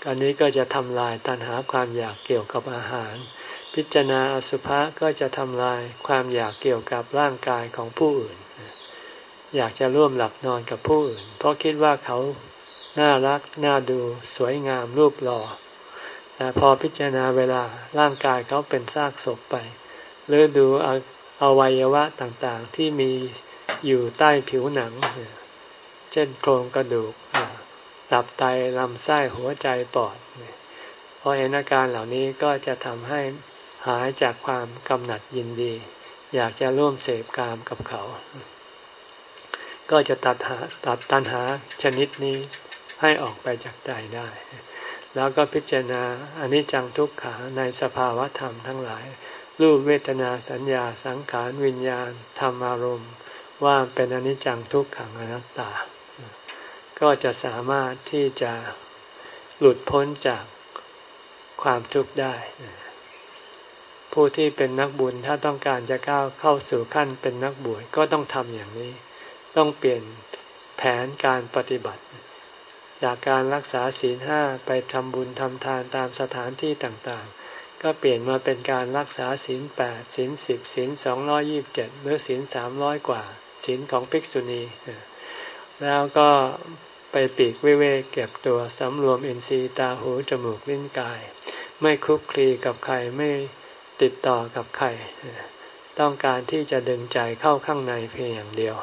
การนี้ก็จะทำลายตันหาความอยากเกี่ยวกับอาหาร พิจารณาอสุภะก็จะทำลายความอยากเกี่ยวกับร่างกายของผู้อื่น อยากจะร่วมหลับนอนกับผู้อื่น เพราะคิดว่าเขาน่ารัก น่าดูสวยงามรูปหล่อแต่พอพิจารณาเวลาร่างกายเขาเป็นซากศพไป หรือดูอวัยวะต่างๆที่มีอยู่ใต้ผิวหนัง เช่นโครงกระดูกตับไตลำไส้หัวใจปอดพอเห็นอาการเหล่านี้ก็จะทำให้ หายจากความกำหนัดยินดี อยากจะร่วมเสพกามกับเขา ก็จะตัดหาตัดตัณหาชนิดนี้ให้ออกไปจากใจได้ แล้วก็พิจารณาอนิจจังทุกขังในสภาวะธรรมทั้งหลาย รูปเวทนาสัญญาสังขารวิญญาณ ธรรมอารมณ์ ว่าเป็นอนิจจังทุกขังอนัตตา ก็จะสามารถที่จะหลุดพ้นจากความทุกข์ได้ ผู้ที่เป็นนักบุญถ้าต้องการจะก้าวเข้าสู่ขั้นเป็นนักบวชก็ต้องทำอย่างนี้ ต้องเปลี่ยนแผนการปฏิบัติ จากการรักษาศีลห้าไปทำบุญทำทานตามสถานที่ต่างๆ ก็เปลี่ยนมาเป็นการรักษาศีลแปดศีลสิบศีลสองร้อยี่บเจ็ดหรือศีลสามร้อยกว่าศีลของภิกษุณี แล้วก็ไปปีกวิเวกเก็บตัวสำรวมอินทรีย์ตาหูจมูกลิ้นกาย ไม่คุกคลีกับใครไม่ ติดต่อกับใคร ต้องการที่จะดึงใจเข้าข้างในเพียงอย่างเดียว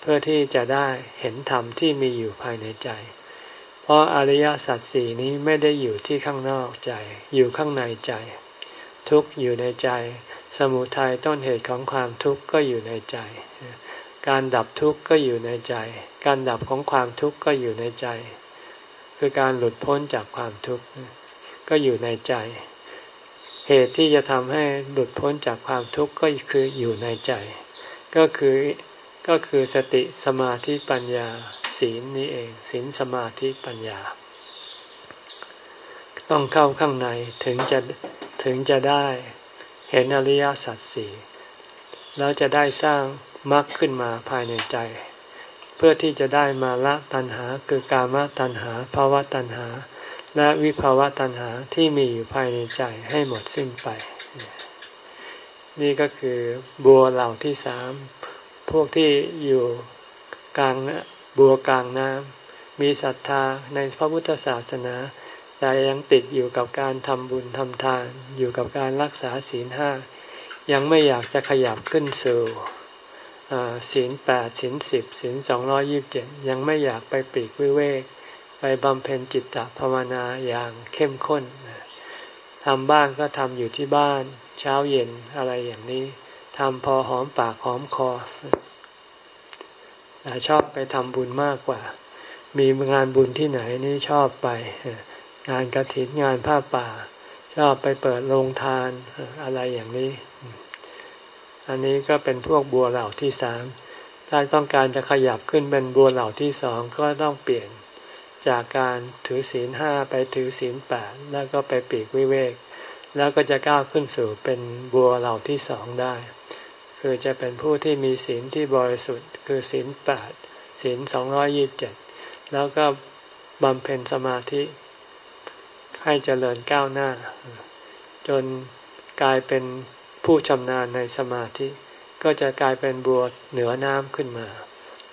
เพื่อที่จะได้เห็นธรรมที่มีอยู่ภายในใจ เพราะอริยสัจสี่นี้ไม่ได้อยู่ที่ข้างนอกใจ อยู่ข้างในใจ ทุกอยู่ในใจ สมุทัยต้นเหตุของความทุกข์ก็อยู่ในใจ การดับทุกข์ก็อยู่ในใจ การดับของความทุกข์ก็อยู่ในใจ คือการหลุดพ้นจากความทุกข์ก็อยู่ในใจ เหตุที่จะทำให้หลุดพ้นจากความทุกข์ก็คืออยู่ในใจ ก็คือก็คือสติสมาธิปัญญา ศีลนี้เอง ศีลสมาธิปัญญา ต้องเข้าข้างในถึงจะถึงจะได้เห็นอริยสัจสี่แล้วจะได้สร้างมรรคขึ้นมาภายในใจ เพื่อที่จะได้มาละตัณหา คือกามตัณหาภาวะตัณหา และวิภาวะตัณหาที่มีอยู่ภายในใจให้หมดสิ้นไป นี่ก็คือบัวเหล่าที่สามพวกที่อยู่กลางบัวกลางน้ำมีศรัทธาในพระพุทธศาสนา แต่ยังติดอยู่กับการทำบุญทำทาน อยู่กับการรักษาศีลห้ายังไม่อยากจะขยับขึ้นสู่ศีลแปดศีลสิบศีลสองร้อยิบเจ็ดยังไม่อยากไปปีกวิเวก ไปบำเพ็ญจิตตภาวนาอย่างเข้มข้นทำบ้านก็ทำอยู่ที่บ้าน เช้าเย็นอะไรอย่างนี้ทำพอหอมปากหอมคอแต่ชอบไปทำบุญมากกว่า มีงานบุญที่ไหนนี่ชอบไป งานกระถินงานผ้าป่า ชอบไปเปิดโรงทานอะไรอย่างนี้ อันนี้ก็เป็นพวกบัวเหล่าที่สามถ้าต้องการจะขยับขึ้นเป็นบัวเหล่าที่สองก็ต้องเปลี่ยน จากการถือศีลห้าไปถือศีลแปดแล้วก็ไปปีกวิเวก แล้วก็จะก้าวขึ้นสู่เป็นบัวเหล่าที่สองได้ คือจะเป็นผู้ที่มีศีลที่บริสุทธิ์ คือศีลแปดศีลสองร้อยี่บเจ็ดแล้วก็บำเพ็ญสมาธิ ให้เจริญก้าวหน้า จนกลายเป็นผู้ชำนาญในสมาธิ ก็จะกลายเป็นบัวเหนือน้ำขึ้นมา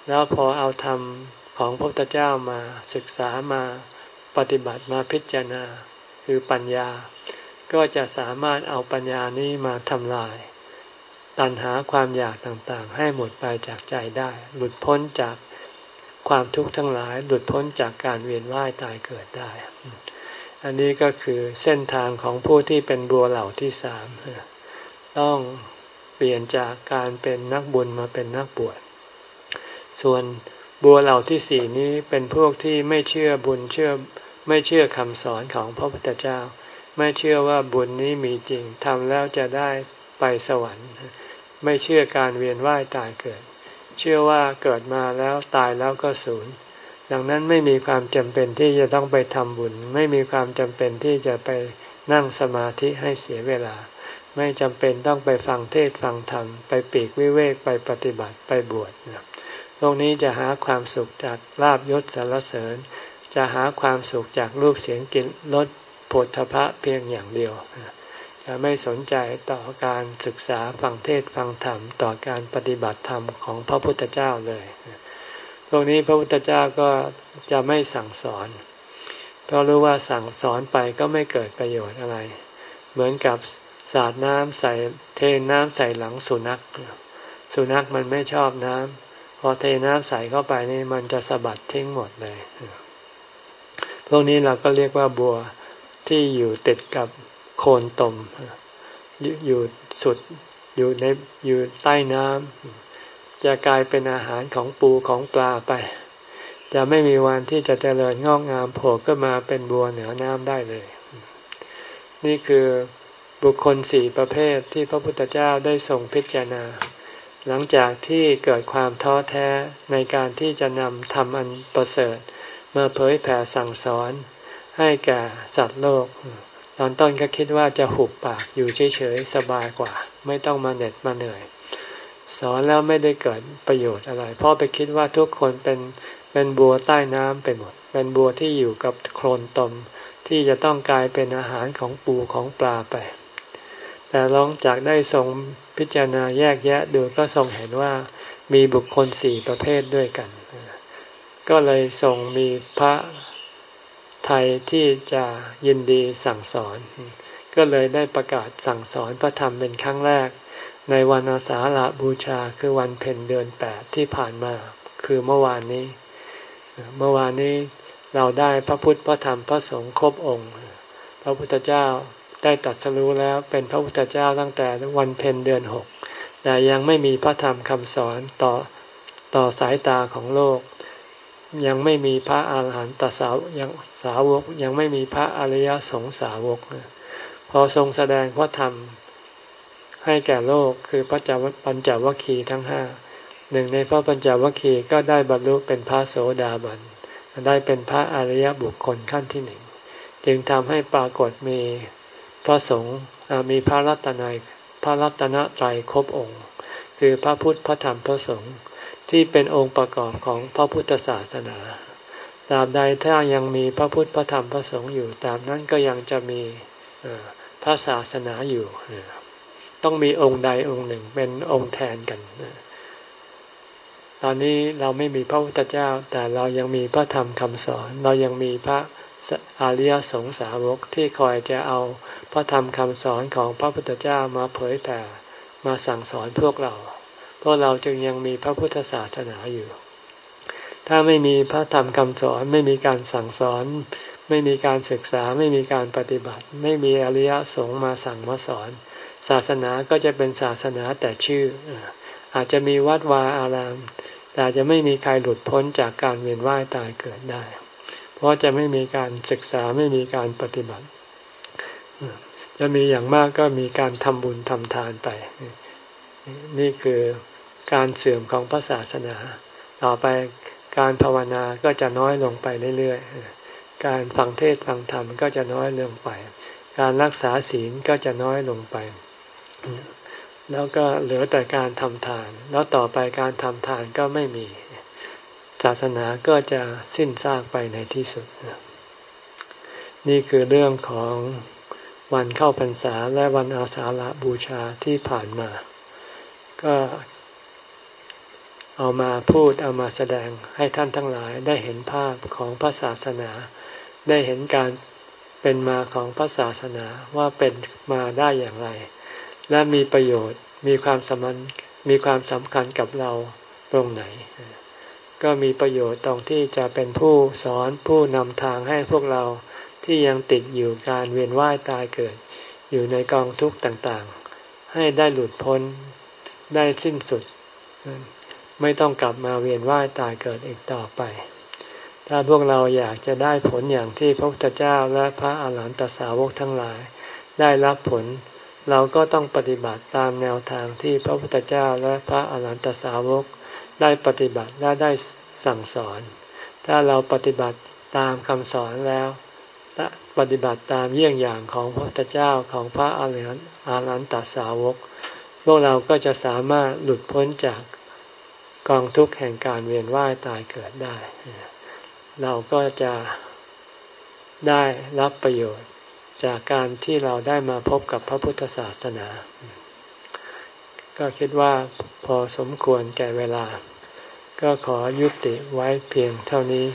แล้วพอเอาทำ ของพระพุทธเจ้ามาศึกษามาปฏิบัติมาพิจารณาคือปัญญา ก็จะสามารถเอาปัญญานี้มาทำลาย ตัณหาความอยากต่างๆ ให้หมดไปจากใจได้ หลุดพ้นจากความทุกข์ทั้งหลาย หลุดพ้นจากการเวียนว่ายตายเกิดได้ อันนี้ก็คือเส้นทางของผู้ที่เป็นบัวเหล่าที่สามต้องเปลี่ยนจากการเป็นนักบุญมาเป็นนักบวชส่วน บัวเหล่าที่สี่นี้เป็นพวกที่ไม่เชื่อบุญเชื่อไม่เชื่อคำสอนของพระพุทธเจ้า ไม่เชื่อว่าบุญนี้มีจริงทำแล้วจะได้ไปสวรรค์ ไม่เชื่อการเวียนว่ายตายเกิด เชื่อว่าเกิดมาแล้วตายแล้วก็สูญดังนั้นไม่มีความจำเป็นที่จะต้องไปทำบุญ ไม่มีความจำเป็นที่จะไปนั่งสมาธิให้เสียเวลา ไม่จำเป็นต้องไปฟังเทศฟังธรรม ไปปีกวิเวกไปปฏิบัติไปบวชนะ โลกนี้จะหาความสุขจากลาบยศสารเสริญ จะหาความสุขจากรูปเสียงกลิ่นรสผลทพะเพียงอย่างเดียว จะไม่สนใจต่อการศึกษาฟังเทศฟังธรรมต่อการปฏิบัติธรรมของพระพุทธเจ้าเลยโลกนี้พระพุทธเจ้าก็จะไม่สั่งสอน เพราะรู้ว่าสั่งสอนไปก็ไม่เกิดประโยชน์อะไร เหมือนกับสาดน้ำใส่เทน้ำใส่หลังสุนัข สุนัขมันไม่ชอบน้ำ พอเทน้ำใส่เข้าไปนี่มันจะสะบัดทิ้งหมดเลย พวกนี้เราก็เรียกว่าบัวที่อยู่ติดกับโคนตม อยู่สุดอยู่ในอยู่ใต้น้ำจะกลายเป็นอาหารของปูของปลาไป จะไม่มีวันที่จะเจริญงอกงามโผล่ขึ้นมาเป็นบัวเหนือน้ำได้เลย นี่คือบุคคลสี่ประเภทที่พระพุทธเจ้าได้ทรงพิจารณา หลังจากที่เกิดความท้อแท้ในการที่จะนำธรรมอันประเสริฐมาเผยแผ่สั่งสอนให้แก่สัตว์โลก ตอนต้นก็คิดว่าจะหุบปากอยู่เฉยๆสบายกว่า ไม่ต้องมาเหน็ดมาเหนื่อย สอนแล้วไม่ได้เกิดประโยชน์อะไร เพราะไปคิดว่าทุกคนเป็นเป็นบัวใต้น้ำไปหมด เป็นบัวที่อยู่กับโคลนตมที่จะต้องกลายเป็นอาหารของปูของปลาไป แต่ลองจากได้ทรงพิจารณาแยกแยะดูก็ทรงเห็นว่ามีบุคคลสี่ประเภทด้วยกัน ก็เลยทรงมีพระไทยที่จะยินดีสั่งสอน ก็เลยได้ประกาศสั่งสอนพระธรรมเป็นครั้งแรก ในวันอาสาฬบูชาคือวันเพ็ญเดือนแปดที่ผ่านมา คือเมื่อวานนี้ เมื่อวานนี้เราได้พระพุทธพระธรรมพระสงฆ์ครบองค์ พระพุทธเจ้า ได้ตัดสรู้แล้วเป็นพระพุทธเจ้าตั้งแต่วันเพ็ญเดือนหกแต่ยังไม่มีพระธรรมคำสอนต่อต่อสายตาของโลก ยังไม่มีพระอาหารหันตสาวยังสาวก ยังไม่มีพระอริยสงสาวก พอทรงแสดงพระธรรมให้แก่โลกคือพระจปัญจวัคคีย์ทั้งห้าหนึ่งในพระปัญจวัคคีย์ก็ได้บรรลุเป็นพระโสดาบันได้เป็นพระอริยบุคคลขั้นที่หนึ่งจึงทำให้ปรากฏมี ระสงฆ์มีพระรัตนัยพระรัตนตรัยครบองค์ คือพระพุทธพระธรรมพระสงฆ์ที่เป็นองค์ประกอบของพระพุทธศาสนาตราบใดถ้ายังมีพระพุทธพระธรรมพระสงฆ์อยู่ตามนั้นก็ยังจะมีพระศาสนาอยู่ ต้องมีองค์ใดองค์หนึ่งเป็นองค์แทนกัน ตอนนี้เราไม่มีพระพุทธเจ้า แต่เรายังมีพระธรรมคำสอน เรายังมีพระ อริยสงสาวกที่คอยจะเอาพระธรรมคำสอนของพระพุทธเจ้ามาเผยแผ่มาสั่งสอนพวกเราเพราะเราจึงยังมีพระพุทธศาสนาอยู่ ถ้าไม่มีพระธรรมคำสอนไม่มีการสั่งสอน ไม่มีการศึกษาไม่มีการปฏิบัติ ไม่มีอริยสงฆ์มาสั่งมาสอน ศาสนาก็จะเป็นศาสนาแต่ชื่อ อาจจะมีวัดวาอาราม แต่จะไม่มีใครหลุดพ้นจากการเวียนว่ายตายเกิดได้ เพราะจะไม่มีการศึกษาไม่มีการปฏิบัติ จะมีอย่างมากก็มีการทำบุญทำทานไป นี่คือการเสื่อมของพระศาสนา ต่อไปการภาวนาก็จะน้อยลงไปเรื่อยๆ การฟังเทศฟังธรรมก็จะน้อยลงไป การรักษาศีลก็จะน้อยลงไป แล้วก็เหลือแต่การทำทาน แล้วต่อไปการทำทานก็ไม่มี ศาสนาก็จะสิ้นซากไปในที่สุด นี่คือเรื่องของวันเข้าพรรษาและวันอาสาฬบูชาที่ผ่านมา ก็เอามาพูดเอามาแสดงให้ท่านทั้งหลายได้เห็นภาพของพระศาสนา ได้เห็นการเป็นมาของพระศาสนาว่าเป็นมาได้อย่างไร และมีประโยชน์มีความสำคัญมีความสำคัญกับเราตรงไหน ก็มีประโยชน์ตรงที่จะเป็นผู้สอนผู้นำทางให้พวกเราที่ยังติดอยู่การเวียนว่ายตายเกิด อยู่ในกองทุกข์ต่างๆ ให้ได้หลุดพ้นได้สิ้นสุด ไม่ต้องกลับมาเวียนว่ายตายเกิดอีกต่อไป ถ้าพวกเราอยากจะได้ผลอย่างที่พระพุทธเจ้าและพระอาหารหันตสาวกทั้งหลาย ได้รับผล เราก็ต้องปฏิบัติตามแนวทางที่พระพุทธเจ้าและพระอรหันตสาวก ได้ปฏิบัติและได้สั่งสอน ถ้าเราปฏิบัติตามคำสอนแล้ว ปฏิบัติตามเยี่ยงอย่างของพระพุทธเจ้าของพระอรหันอรหันตสาวก พวกเราก็จะสามารถหลุดพ้นจากกองทุกข์แห่งการเวียนว่ายตายเกิดได้ เราก็จะได้รับประโยชน์จากการที่เราได้มาพบกับพระพุทธศาสนา ก็คิดว่าพอสมควรแก่เวลา ก็ขอยุติไว้เพียงเท่านี้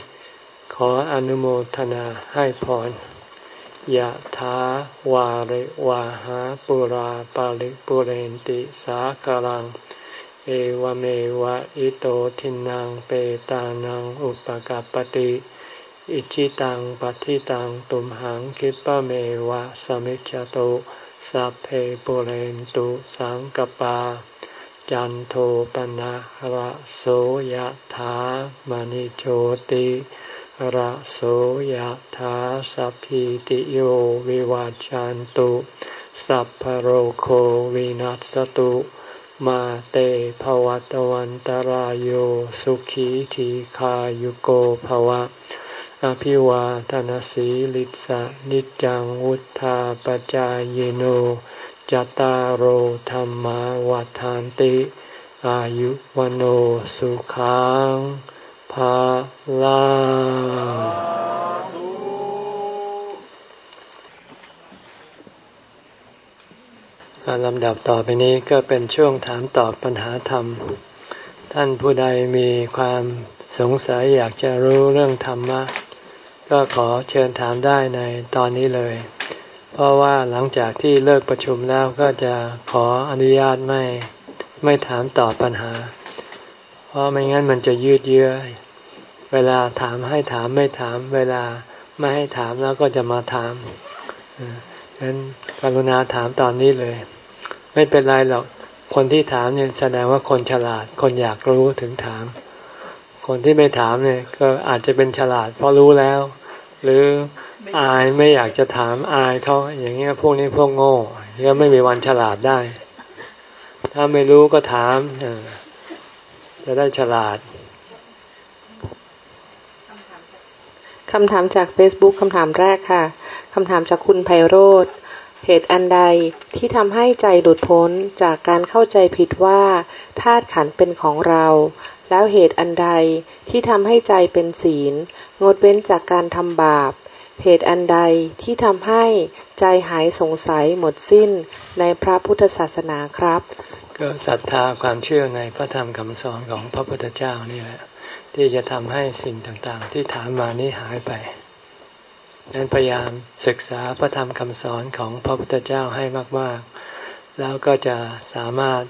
ขออนุโมทนาให้พรยะถาวาริวาหาปุราปาริปุเรนติสากลัง เอวเมวะอิโตทินังเปตานังอุปกัปติ อิชิตังปัฏิตังตุมหังคิปะเมวะสมิจจตุสัพเพปุเรนตุสังกปา จันโทปนะระโสยธามณิโชติระโสยธาสัพพิติโยวิวาจันตุ สัพพโรโควินัสตุ มาเตภวัตวันตารโยสุขีทีขายุโกภวะ อภิวาทนสีลิสะนิจังวุธาปจายโน จตารโหธรรมวาทานติ อายุวโนสุขังภาลังลำดับต่อไปนี้ก็เป็นช่วงถามตอบปัญหาธรรม ท่านผู้ใดมีความสงสัยอยากจะรู้เรื่องธรรมะ ก็ขอเชิญถามได้ในตอนนี้เลย เพราะว่าหลังจากที่เลิกประชุมแล้วก็จะขออนุญาตไม่ไม่ถามตอบปัญหา เพราะไม่งั้นมันจะยืดเยื้อ เวลาถามให้ถามไม่ถาม เวลาไม่ให้ถามแล้วก็จะมาถามดังนั้นกรุณาถามตอนนี้เลย ไม่เป็นไรหรอกคนที่ถามเนี่ยแสดงว่าคนฉลาด คนอยากรู้ถึงถาม คนที่ไม่ถามเนี่ย ก็อาจจะเป็นฉลาด เพราะรู้แล้ว หรือ อายไม่อยากจะถามอายเขาอย่างเงี้ยพวกนี้พวกโง่ก็ไม่มีวันฉลาดได้ ถ้าไม่รู้ก็ถามจะได้ฉลาดคำถามจาก Facebook คำถามแรกค่ะคำถามจากคุณไพโรธเหตุอันใดที่ทำให้ใจหลุดพ้นจากการเข้าใจผิดว่าธาตุขันเป็นของเรา แล้วเหตุอันใดที่ทำให้ใจเป็นศีล งดเว้นจากการทำบาป เหตุอันใดที่ทำให้ใจหายสงสัยหมดสิ้นในพระพุทธศาสนาครับ ก็ศรัทธาความเชื่อในพระธรรมคำสอนของพระพุทธเจ้านี่แหละที่จะทำให้สิ่งต่างๆ ที่ถามมานี้หายไปนั้นพยายามศึกษาพระธรรมคำสอนของพระพุทธเจ้าให้มากๆ แล้วก็จะสามารถ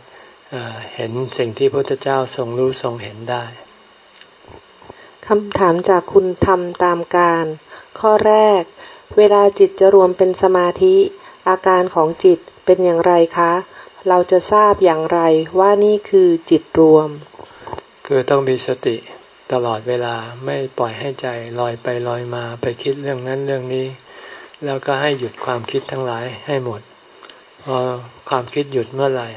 เเห็นสิ่งที่พระพุทธเจ้าทรงรู้ทรงเห็นได้คำถามจากคุณทำตามการ ข้อแรก เวลาจิตจะรวมเป็นสมาธิ อาการของจิตเป็นอย่างไรคะ เราจะทราบอย่างไรว่านี่คือจิตรวม คือต้องมีสติตลอดเวลาไม่ปล่อยให้ใจลอยไปลอยมาไปคิดเรื่องนั้นเรื่องนี้ แล้วก็ให้หยุดความคิดทั้งหลายให้หมดพอความคิดหยุดเมื่อไหร่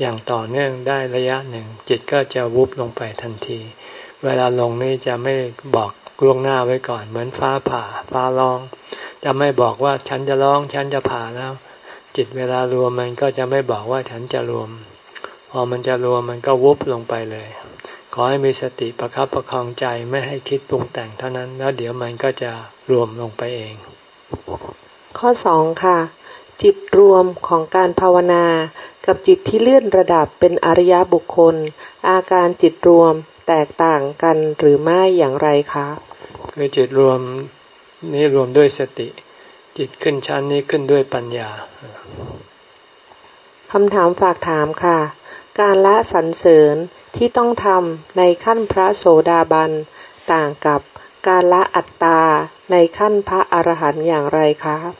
อย่างต่อเนื่องได้ระยะหนึ่ง จิตก็จะวุบลงไปทันที เวลาลงนี่จะไม่บอก ล่วงหน้าไว้ก่อน เหมือนฟ้าผ่า ฟ้าร้อง จะไม่บอกว่าฉันจะร้อง ฉันจะผ่าแล้ว จิตเวลารวมมันก็จะไม่บอกว่าฉันจะรวม พอมันจะรวมมันก็วุบลงไปเลย ขอให้มีสติประครับประคองใจไม่ให้คิดปรุงแต่งเท่านั้น แล้วเดี๋ยวมันก็จะรวมลงไปเอง ข้อสองค่ะ จิตรวมของการภาวนา กับจิตที่เลื่อนระดับเป็นอริยบุคคล อาการจิตรวม แตกต่างกันหรือไม่อย่างไรคะคือจิตรวมนี้รวมด้วยสติ จิตขึ้นชั้นนี้ขึ้นด้วยปัญญาคำถามฝากถามค่ะ การละสรรเสริญที่ต้องทำในขั้นพระโสดาบันต่างกับการละอัตตาในขั้นพระอรหันต์อย่างไรครับ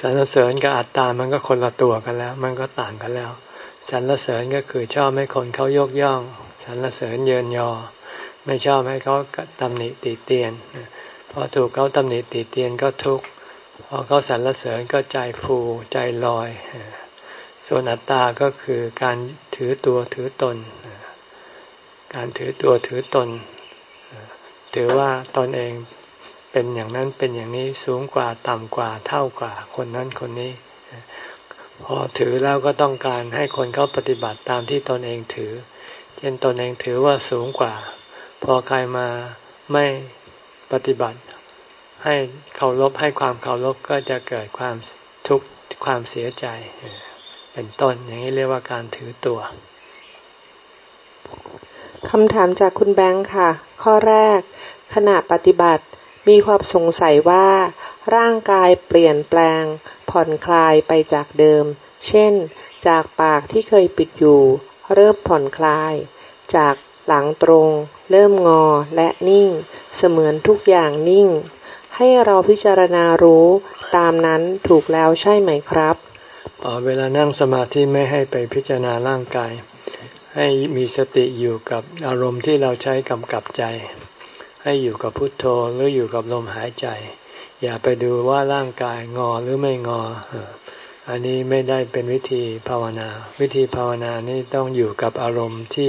สรรเสริญกับอัตตามันก็คนละตัวกันแล้ว มันก็ต่างกันแล้วสรรเสริญก็คือชอบให้คนเขายกย่อง สรรเสริญเยินยอ ไม่ชอบให้เขาตำหนิติเตียนพอถูกเขาตำหนิติเตียนก็ทุกข์พอเขาสรรเสริญก็ใจฟูใจลอย ส่วนอัตตาก็คือการถือตัวถือตน การถือตัวถือตน ถือว่าตนเองเป็นอย่างนั้นเป็นอย่างนี้สูงกว่าต่ำกว่าเท่ากว่าคนนั้นคนนี้ พอถือแล้วก็ต้องการให้คนเขาปฏิบัติตามที่ตนเองถือ เช่นตนเองถือว่าสูงกว่า พอใครมาไม่ปฏิบัติ ให้เคารพให้ความเคารพก็จะเกิดความทุกข์ความเสียใจ เป็นต้นอย่างนี้เรียกว่าการถือตัวคำถามจากคุณแบงค์ค่ะ ข้อแรก ขณะปฏิบัติมีความสงสัยว่า ร่างกายเปลี่ยนแปลง ผ่อนคลายไปจากเดิม เช่น จากปากที่เคยปิดอยู่ เริ่มผ่อนคลาย จากหลังตรง เริ่มงอและนิ่ง เสมือนทุกอย่างนิ่ง ให้เราพิจารณารู้ตามนั้นถูกแล้วใช่ไหมครับเวลานั่งสมาธิไม่ให้ไปพิจารณาร่างกาย ให้มีสติอยู่กับอารมณ์ที่เราใช้กำกับใจ ให้อยู่กับพุทโธหรืออยู่กับลมหายใจ อย่าไปดูว่าร่างกายงอหรือไม่งอ อันนี้ไม่ได้เป็นวิธีภาวนา วิธีภาวนานี่ต้องอยู่กับอารมณ์ที่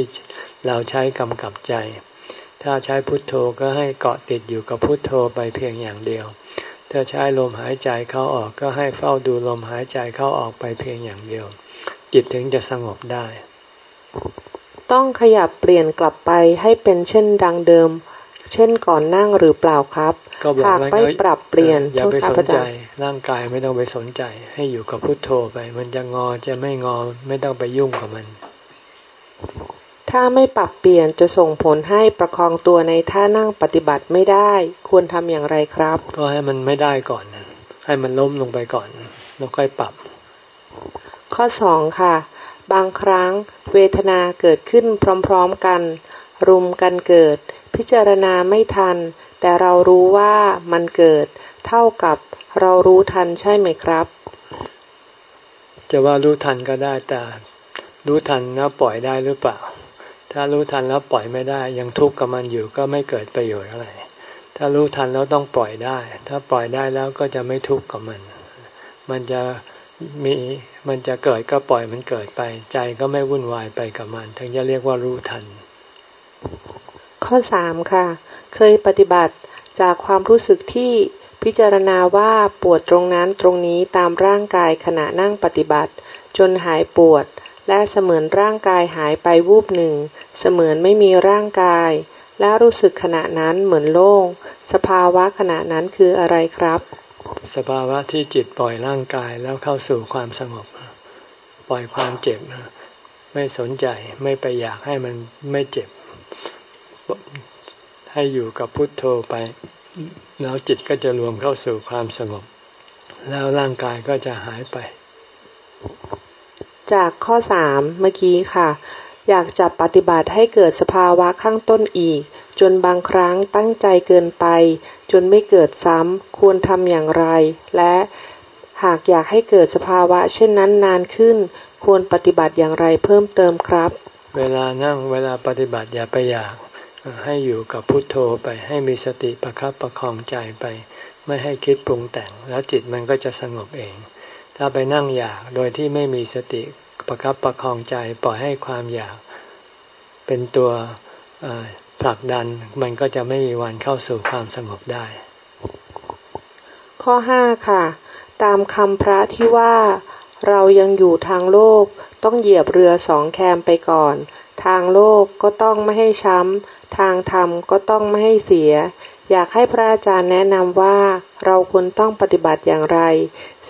เราใช้กำกับใจ ถ้าใช้พุทโธก็ให้เกาะติดอยู่กับพุทโธไปเพียงอย่างเดียว ถ้าใช้ลมหายใจเข้าออกก็ให้เฝ้าดูลมหายใจเข้าออกไปเพียงอย่างเดียว จิตถึงจะสงบได้ ต้องขยับเปลี่ยนกลับไปให้เป็นเช่นดังเดิม เช่นก่อนนั่งหรือเปล่าครับ หากไม่ปรับเปลี่ยนอย่าไปสนใจ ร่างกายไม่ต้องไปสนใจ ให้อยู่กับพุทโธไป มันจะงอจะไม่งอไม่ต้องไปยุ่งกับมัน ถ้าไม่ปรับเปลี่ยนจะส่งผลให้ประคองตัวในท่านั่งปฏิบัติไม่ได้ ควรทำอย่างไรครับ ก็ให้มันไม่ได้ก่อนให้มันล้มลงไปก่อนแล้วค่อยปรับ ข้อสองค่ะ บางครั้งเวทนาเกิดขึ้นพร้อม ๆกัน รุมกันเกิด พิจารณาไม่ทัน แต่เรารู้ว่ามันเกิด เท่ากับเรารู้ทันใช่ไหมครับ จะว่ารู้ทันก็ได้แต่รู้ทันแล้วปล่อยได้หรือเปล่า ถ้ารู้ทันแล้วปล่อยไม่ได้ ยังทุกข์กับมันอยู่ก็ไม่เกิดประโยชน์อะไร ถ้ารู้ทันแล้วต้องปล่อยได้ ถ้าปล่อยได้แล้วก็จะไม่ทุกข์กับมัน มันจะมีมันจะเกิดก็ปล่อยมันเกิดไป ใจก็ไม่วุ่นวายไปกับมัน ถึงจะเรียกว่ารู้ทัน ข้อสามค่ะ เคยปฏิบัติจากความรู้สึกที่พิจารณาว่าปวดตรงนั้นตรงนี้ตามร่างกายขณะนั่งปฏิบัติ จนหายปวด และเสมือนร่างกายหายไปวูบหนึ่ง เสมือนไม่มีร่างกาย และรู้สึกขณะนั้นเหมือนโล่ง สภาวะขณะนั้นคืออะไรครับ สภาวะที่จิตปล่อยร่างกายแล้วเข้าสู่ความสงบ ปล่อยความเจ็บ ไม่สนใจไม่ไปอยากให้มันไม่เจ็บ ให้อยู่กับพุทโธไป แล้วจิตก็จะรวมเข้าสู่ความสงบ แล้วร่างกายก็จะหายไป จากข้อสามเมื่อกี้ค่ะ อยากจะปฏิบัติให้เกิดสภาวะข้างต้นอีก จนบางครั้งตั้งใจเกินไป จนไม่เกิดซ้ำควรทำอย่างไร และหากอยากให้เกิดสภาวะ เช่นนั้นนานขึ้น ควรปฏิบัติอย่างไรเพิ่มเติมครับ เวลานั่งเวลาปฏิบัติอย่าไปอยาก ให้อยู่กับพุทโธไปให้มีสติประครับประคองใจไป ไม่ให้คิดปรุงแต่ง แล้วจิตมันก็จะสงบเอง ถ้าไปนั่งอยากโดยที่ไม่มีสติประครับประคองใจปล่อยให้ความอยาก เป็นตัวผลักดันมันก็จะไม่มีวันเข้าสู่ความสงบได้ ข้อห้าค่ะ ตามคำพระที่ว่าเรายังอยู่ทางโลกต้องเหยียบเรือสองแคมไปก่อน ทางโลกก็ต้องไม่ให้ช้ำ ทางธรรมก็ต้องไม่ให้เสีย อยากให้พระอาจารย์แนะนำว่าเราควรต้องปฏิบัติอย่างไร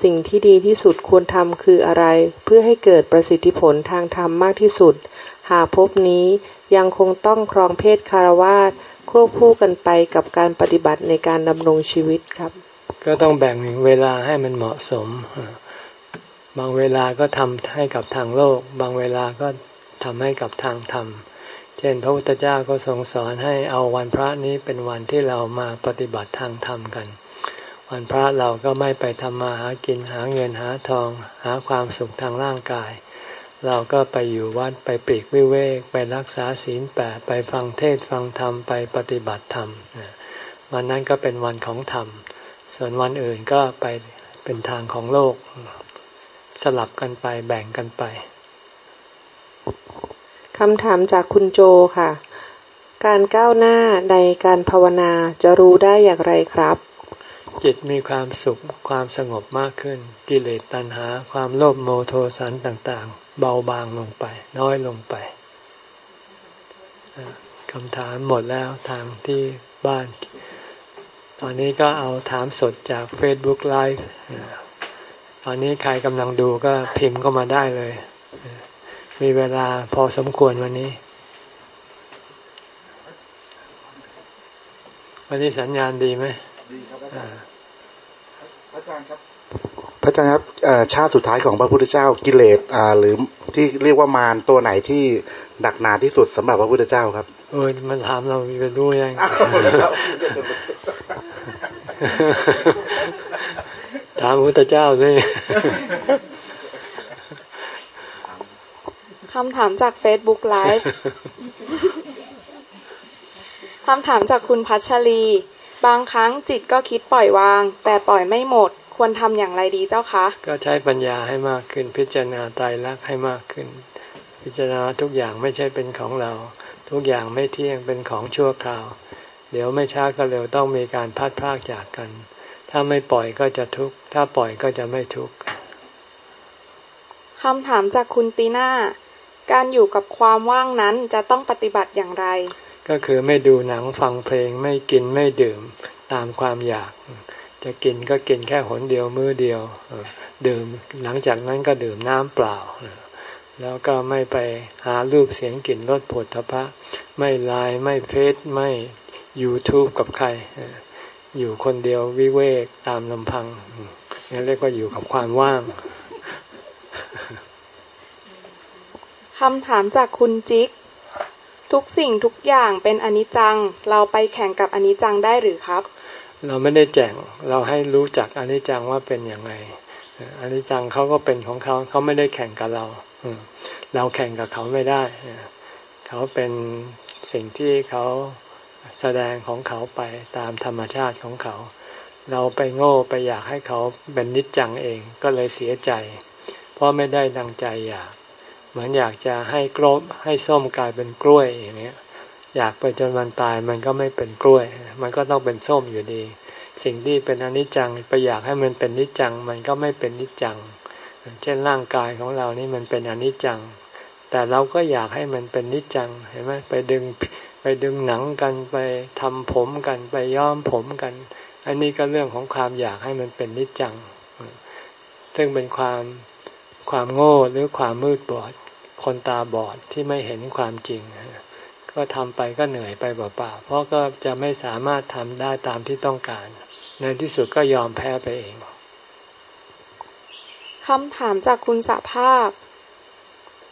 สิ่งที่ดีที่สุดควรทำคืออะไร เพื่อให้เกิดประสิทธิผลทางธรรมมากที่สุด หากพบนี้ยังคงต้องครองเพศคารวาสควบคู่กันไปกับการปฏิบัติในการดำรงชีวิตครับ ก็ต้องแบ่งเวลาให้มันเหมาะสม บางเวลาก็ทำให้กับทางโลก บางเวลาก็ทำให้กับทางธรรม เช่น พระพุทธเจ้าก็ทรงสอนให้เอาวันพระนี้เป็นวันที่เรามาปฏิบัติทางธรรมกัน วันพระเราก็ไม่ไปทำมาหากินหาเงินหาทอง หาความสุขทางร่างกาย เราก็ไปอยู่วัดไปปีกวิเวก ไปรักษาศีลแปดไปฟังเทศฟังธรรมไปปฏิบัติธรรมวันนั้นก็เป็นวันของธรรม ส่วนวันอื่นก็ไปเป็นทางของโลก สลับกันไปแบ่งกันไป คำถามจากคุณโจค่ะ การก้าวหน้าในการภาวนาจะรู้ได้อย่างไรครับ จิตมีความสุขความสงบมากขึ้น กิเลสตัณหา ความโลภโมโทสันต่างๆ เบาบางลงไป น้อยลงไปคำถามหมดแล้วทางที่บ้าน ตอนนี้ก็เอาถามสดจาก Facebook Live ตอนนี้ใครกำลังดูก็พิมพ์ก็มาได้เลย มีเวลาพอสมควรวันนี้ วันนี้สัญญาณดีไหมดีครับอาจารย์พระอาจารย์ครับพระอาจารย์ครับชาติสุดท้ายของพระพุทธเจ้ากิเลสหรือที่เรียกว่ามารตัวไหนที่หนักหนาที่สุดสำหรับพระพุทธเจ้าครับโอ้ยมันถามเรามีเป็นรู้ยังถามพระพุทธเจ้า สิำถามจาก Facebook Live คำถามจากคุณพัชรี บางครั้งจิตก็คิดปล่อยวาง แต่ปล่อยไม่หมด ควรทำอย่างไรดีเจ้าคะ ก็ใช้ปัญญาให้มากขึ้น พิจารณาตายรักให้มากขึ้น พิจารณาทุกอย่างไม่ใช่เป็นของเรา ทุกอย่างไม่เที่ยงเป็นของชั่วคราว เดี๋ยวไม่ช้าก็เร็วต้องมีการพัดพรากจากกัน ถ้าไม่ปล่อยก็จะทุกข์ ถ้าปล่อยก็จะไม่ทุกข์คำถามจากคุณตีน่า การอยู่กับความว่างนั้นจะต้องปฏิบัติอย่างไร ก็คือไม่ดูหนังฟังเพลงไม่กินไม่ดื่มตามความอยาก จะกินก็กินแค่หนเดียวมื้อเดียวดื่มหลังจากนั้นก็ดื่มน้ำเปล่า แล้วก็ไม่ไปหารูปเสียงกลิ่นรสผลทพะ ไม่ไลน์ไม่เฟซไม่ YouTube กับใคร อยู่คนเดียววิเวกตามลำพังนี่เรียกว่าอยู่กับความว่าง คำถามจากคุณจิ๊ก ทุกสิ่งทุกอย่างเป็นอนิจจัง เราไปแข่งกับอนิจจังได้หรือครับ เราไม่ได้แจ่งเราให้รู้จักอนิจจังว่าเป็นอย่างไรอนิจจังเขาก็เป็นของเขาเขาไม่ได้แข่งกับเราเราแข่งกับเขาไม่ได้เขาเป็นสิ่งที่เขาแสดงของเขาไปตามธรรมชาติของเขา เราไปโง่ไปอยากให้เขาเป็นนิจจังเองก็เลยเสียใจ เพราะไม่ได้ดังใจอยาก เหมือนอยากจะให้กลบให้ส้มกลายเป็นกล้วยอย่างนี้อยากไปจนวันตายมันก็ไม่เป็นกล้วย มันก็ต้องเป็นส้มอยู่ดี สิ่งที่เป็นอนิจจังไปอยากให้มันเป็นนิจจัง มันก็ไม่เป็นนิจจัง เช่นร่างกายของเรานี่มันเป็นอนิจจัง แต่เราก็อยากให้มันเป็นนิจจังเห็นไหมไปดึงไปดึงหนังกันไปทำผมกันไปย้อมผมกัน อันนี้ก็เรื่องของความอยากให้มันเป็นนิจจัง ซึ่งเป็นความความโง่หรือความมืดบอด คนตาบอดที่ไม่เห็นความจริง ก็ทำไปก็เหนื่อยไปเปล่าๆเพราะก็จะไม่สามารถทำได้ตามที่ต้องการ ในที่สุดก็ยอมแพ้ไปเองคำถามจากคุณสภาพ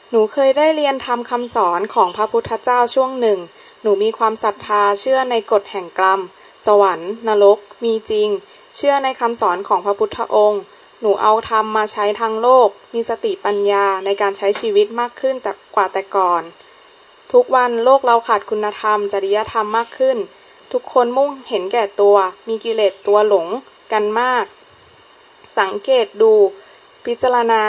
หนูเคยได้เรียนทำคำสอนของพระพุทธเจ้าช่วงหนึ่ง หนูมีความศรัทธาเชื่อในกฎแห่งกรรม สวรรค์ นรก มีจริง เชื่อในคำสอนของพระพุทธองค์ หนูเอาธรรมมาใช้ทางโลก มีสติปัญญาในการใช้ชีวิตมากขึ้นแต่กว่าแต่ก่อน ทุกวันโลกเราขาดคุณธรรม จริยธรรมมากขึ้น ทุกคนมุ่งเห็นแก่ตัว มีกิเลสตัวหลงกันมาก สังเกตดู พิจารณา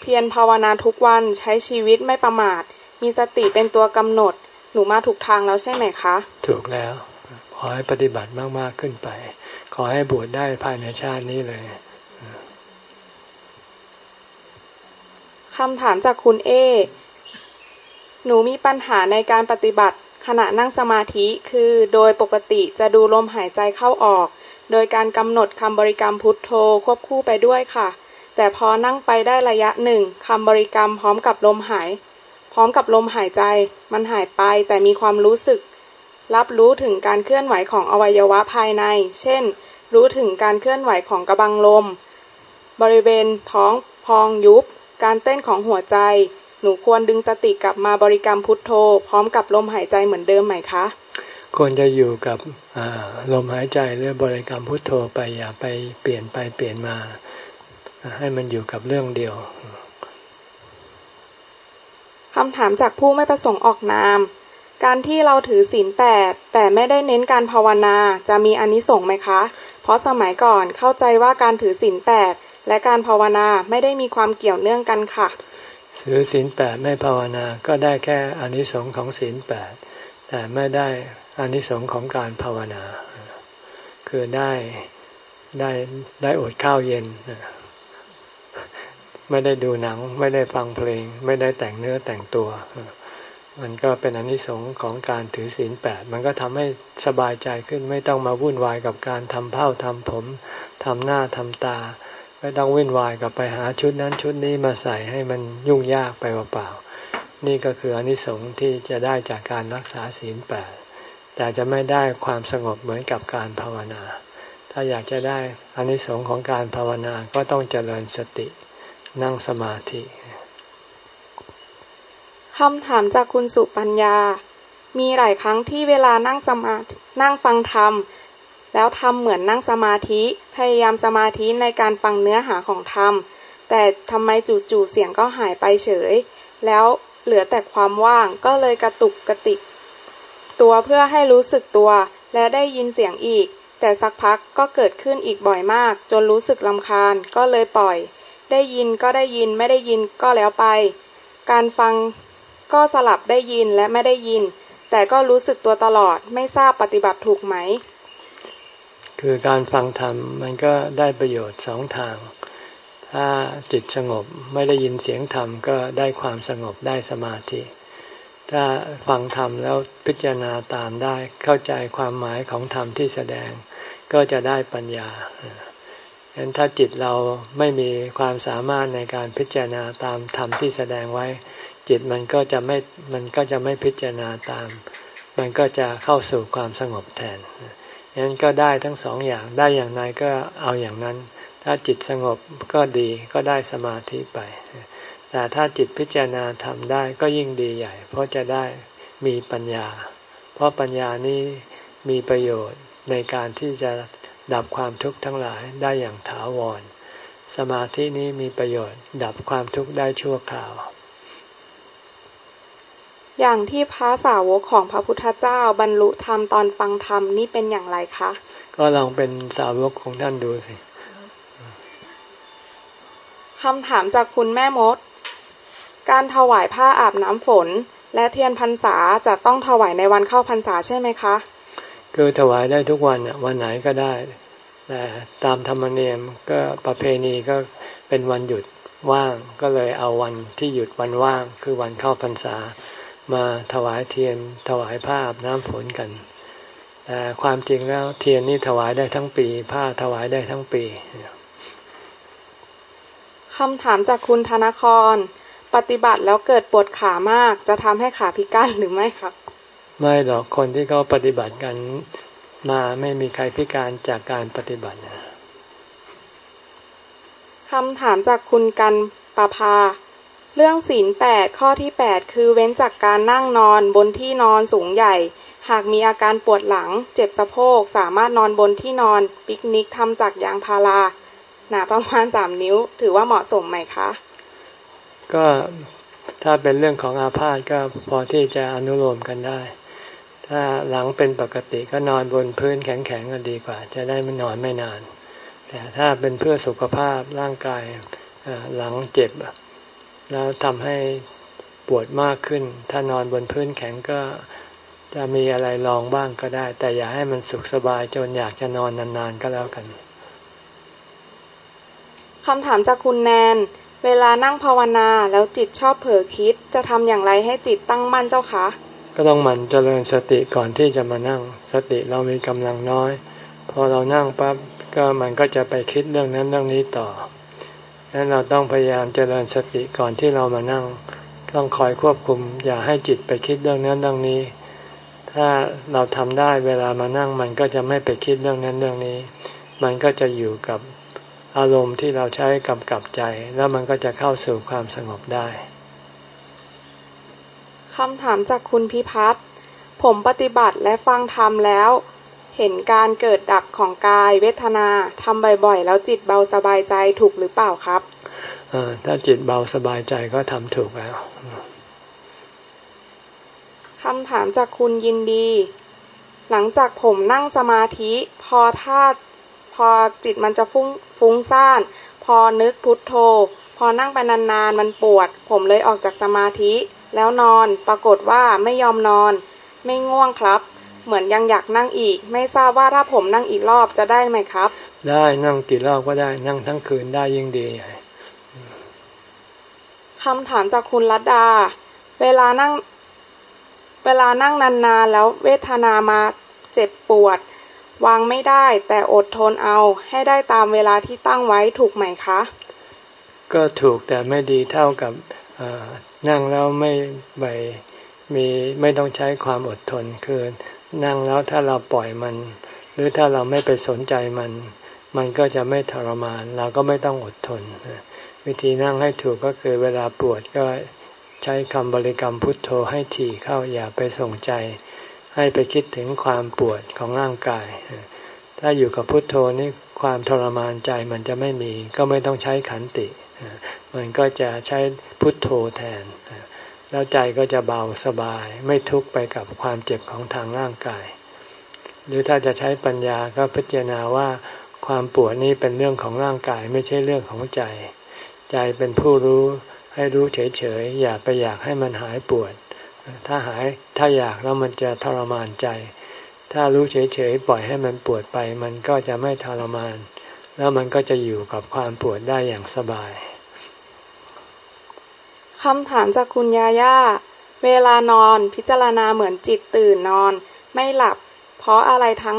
เพียรภาวนาทุกวันใช้ชีวิตไม่ประมาท มีสติเป็นตัวกำหนด หนูมาถูกทางแล้วใช่ไหมคะ ถูกแล้ว ขอให้ปฏิบัติมาก ๆ ขึ้นไป ขอให้บวชได้ภายในชาตินี้เลย คำถามจากคุณเอ หนูมีปัญหาในการปฏิบัติ ขณะนั่งสมาธิคือโดยปกติจะดูลมหายใจเข้าออก โดยการกำหนดคำบริกรรมพุทโธควบคู่ไปด้วยค่ะ แต่พอนั่งไปได้ระยะหนึ่งคำบริกรรมพร้อมกับลมหาย พร้อมกับลมหายใจ มันหายไปแต่มีความรู้สึก รับรู้ถึงการเคลื่อนไหวของอวัยวะภายใน เช่น รู้ถึงการเคลื่อนไหวของกระบังลม บริเวณท้องพองยุบ การเต้นของหัวใจ หนูควรดึงสติกลับมาบริกรรมพุทโธ พร้อมกับลมหายใจเหมือนเดิมไหมคะ ควรจะอยู่กับลมหายใจหรือบริกรรมพุทโธไปอย่าไปเปลี่ยนไปเปลี่ยนมา ให้มันอยู่กับเรื่องเดียวคำถามจากผู้ไม่ประสงค์ออกนาม การที่เราถือศีลแปดแต่ไม่ได้เน้นการภาวนาจะมีอนิสงส์ไหมคะ เพราะสมัยก่อนเข้าใจว่าการถือศีลแปด และการภาวนาไม่ได้มีความเกี่ยวเนื่องกันค่ะถือศีลแปดไม่ภาวนาก็ได้แค่อนิสงส์ของศีลแปดแต่ไม่ได้อนิสงส์ของการภาวนา คือได้ได้ได้อดข้าวเย็น ไม่ได้ดูหนัง ไม่ได้ฟังเพลง ไม่ได้แต่งเนื้อแต่งตัว มันก็เป็นอนิสงส์ของการถือศีลแปดมันก็ทำให้สบายใจขึ้นไม่ต้องมาวุ่นวายกับการทำเผ้าทำผมทำหน้าทำตา ไม่ต้องวิ่นวายกับไปหาชุดนั้นชุดนี้มาใส่ให้มันยุ่งยากไปเปล่าๆนี่ก็คืออนิสงส์ที่จะได้จากการรักษาศีลแปดแต่จะไม่ได้ความสงบเหมือนกับการภาวนา ถ้าอยากจะได้อนิสงส์ของการภาวนาก็ต้องเจริญสตินั่งสมาธิคำถามจากคุณสุปัญญา มีหลายครั้งที่เวลานั่งสมานั่งฟังธรรม แล้วทำเหมือนนั่งสมาธิ พยายามสมาธิในการฟังเนื้อหาของธรรม แต่ทำไมจู่ๆเสียงก็หายไปเฉย แล้วเหลือแต่ความว่างก็เลยกระตุกกระติก ตัวเพื่อให้รู้สึกตัว และได้ยินเสียงอีก แต่สักพักก็เกิดขึ้นอีกบ่อยมาก จนรู้สึกลำคาญก็เลยปล่อย ได้ยินก็ได้ยินไม่ได้ยินก็แล้วไป การฟังก็สลับได้ยินและไม่ได้ยิน แต่ก็รู้สึกตัวตลอดไม่ทราบปฏิบัติถูกไหม คือการฟังธรรมมันก็ได้ประโยชน์สองทาง ถ้าจิตสงบไม่ได้ยินเสียงธรรมก็ได้ความสงบได้สมาธิ ถ้าฟังธรรมแล้วพิจารณาตามได้เข้าใจความหมายของธรรมที่แสดง ก็จะได้ปัญญาฉะนั้นถ้าจิตเราไม่มีความสามารถในการพิจารณาตามธรรมที่แสดงไว้ จิตมันก็จะไม่มันก็จะไม่พิจารณาตาม มันก็จะเข้าสู่ความสงบแทน ฉะนั้นก็ได้ทั้งสองอย่างได้อย่างไรก็เอาอย่างนั้น ถ้าจิตสงบก็ดีก็ได้สมาธิไป แต่ถ้าจิตพิจารณาทำได้ก็ยิ่งดีใหญ่ เพราะจะได้มีปัญญา เพราะปัญญานี้มีประโยชน์ในการที่จะดับความทุกข์ทั้งหลายได้อย่างถาวร สมาธินี้มีประโยชน์ ดับความทุกข์ได้ชั่วคราว อย่างที่พระสาวกของพระพุทธเจ้าบรรลุธรรมตอนฟังธรรมนี่เป็นอย่างไรคะ ก็ลองเป็นสาวกของท่านดูสิคำถามจากคุณแม่มด การถวายผ้าอาบน้ำฝน และเทียนพรรษาจะต้องถวายในวันเข้าพรรษาใช่ไหมคะ คือถวายได้ทุกวันวันไหนก็ได้แต่ตามธรรมเนียมก็ประเพณีก็เป็นวันหยุดว่างก็เลยเอาวันที่หยุดวันว่างคือวันเข้าพรรษา มาถวายเทียนถวายผ้าอาบน้ำฝนกัน แต่ความจริงแล้วเทียนนี่ถวายได้ทั้งปี ผ้าถวายได้ทั้งปีคำถามจากคุณธนคร ปฏิบัติแล้วเกิดปวดขามาก จะทำให้ขาพิการหรือไม่ครับ ไม่หรอกคนที่เขาปฏิบัติกันมาไม่มีใครพิการจากการปฏิบัตินะคำถามจากคุณกันปาภา เรื่องศีลแปดข้อที่แปดคือเว้นจากการนั่งนอนบนที่นอนสูงใหญ่ หากมีอาการปวดหลัง เจ็บสะโพก สามารถนอนบนที่นอน ปิกนิกทำจากยางพาราหนาประมาณสามนิ้ว ถือว่าเหมาะสมไหมคะ ก็ถ้าเป็นเรื่องของอาพาธก็พอที่จะอนุโลมกันได้ ถ้าหลังเป็นปกติก็นอนบนพื้นแข็งๆก็ดีกว่า จะได้ไม่นอนไม่นาน แต่ถ้าเป็นเพื่อสุขภาพร่างกายหลังเจ็บ แล้วทำให้ปวดมากขึ้น ถ้านอนบนพื้นแข็งก็จะมีอะไรลองบ้างก็ได้ แต่อย่าให้มันสุขสบายจนอยากจะนอนนานๆก็แล้วกันคำถามจากคุณแนน เวลานั่งภาวนาแล้วจิตชอบเผลอคิด จะทำอย่างไรให้จิตตั้งมั่นเจ้าคะ ก็ต้องหมั่นเจริญสติก่อนที่จะมานั่ง สติเรามีกำลังน้อย พอเรานั่งปั๊บก็มันก็จะไปคิดเรื่องนั้นเรื่องนี้ต่อดัง นั้นเราต้องพยายามเจริญสติก่อนที่เรามานั่ง ต้องคอยควบคุม อย่าให้จิตไปคิดเรื่องนั้นเรื่องนี้ ถ้าเราทำได้เวลามานั่ง มันก็จะไม่ไปคิดเรื่องนั้นเรื่องนี้ มันก็จะอยู่กับอารมณ์ที่เราใช้กำกับใจ แล้วมันก็จะเข้าสู่ความสงบได้คำถามจากคุณพิพัฒน์ผมปฏิบัติและฟังธรรมแล้ว เห็นการเกิดดับของกายเวทนาทำบ่อยๆ แล้วจิตเบาสบายใจถูกหรือเปล่าครับ ถ้าจิตเบาสบายใจก็ทำถูกแล้วคำถามจากคุณยินดี หลังจากผมนั่งสมาธิพอท่าพอจิตมันจะฟุ้งฟุ้งซ่าน พอนึกพุทโธ พอนั่งไปนานๆมันปวด ผมเลยออกจากสมาธิ แล้วนอนปรากฏว่าไม่ยอมนอน ไม่ง่วงครับ เหมือนยังอยากนั่งอีก ไม่ทราบว่าถ้าผมนั่งอีกรอบจะได้ไหมครับ ได้นั่งกี่รอบก็ได้นั่งทั้งคืนได้ยิ่งดี คำถามจากคุณรัตดา เวลานั่ง เวลานั่งนานๆ แล้วเวทนามาเจ็บปวด วางไม่ได้ แต่อดทนเอาให้ได้ตามเวลาที่ตั้งไว้ถูกไหมคะ ก็ถูกแต่ไม่ดีเท่ากับนั่งแล้วไม่ไปมีไม่ต้องใช้ความอดทนคือนั่งแล้วถ้าเราปล่อยมัน หรือถ้าเราไม่ไปสนใจมัน มันก็จะไม่ทรมาน เราก็ไม่ต้องอดทน วิธีนั่งให้ถูกก็คือเวลาปวดก็ใช้คำบริกรรมพุทโธให้ถี่เข้าอย่าไปส่งใจ ให้ไปคิดถึงความปวดของร่างกาย ถ้าอยู่กับพุทโธนี่ความทรมานใจมันจะไม่มี ก็ไม่ต้องใช้ขันติ มันก็จะใช้พุทโธแทน แล้วใจก็จะเบาสบายไม่ทุกข์ไปกับความเจ็บของทางร่างกาย หรือถ้าจะใช้ปัญญาก็พิจารณาว่าความปวดนี้เป็นเรื่องของร่างกายไม่ใช่เรื่องของใจ ใจเป็นผู้รู้ให้รู้เฉยๆอย่าไปอยากให้มันหายปวด ถ้าหายถ้าอยากแล้วมันจะทรมานใจ ถ้ารู้เฉยๆปล่อยให้มันปวดไป มันก็จะไม่ทรมาน แล้วมันก็จะอยู่กับความปวดได้อย่างสบายคำถามจากคุณยาย่า เวลานอนพิจารณาเหมือนจิตตื่นนอน ไม่หลับ เพราะอะไรทั้ง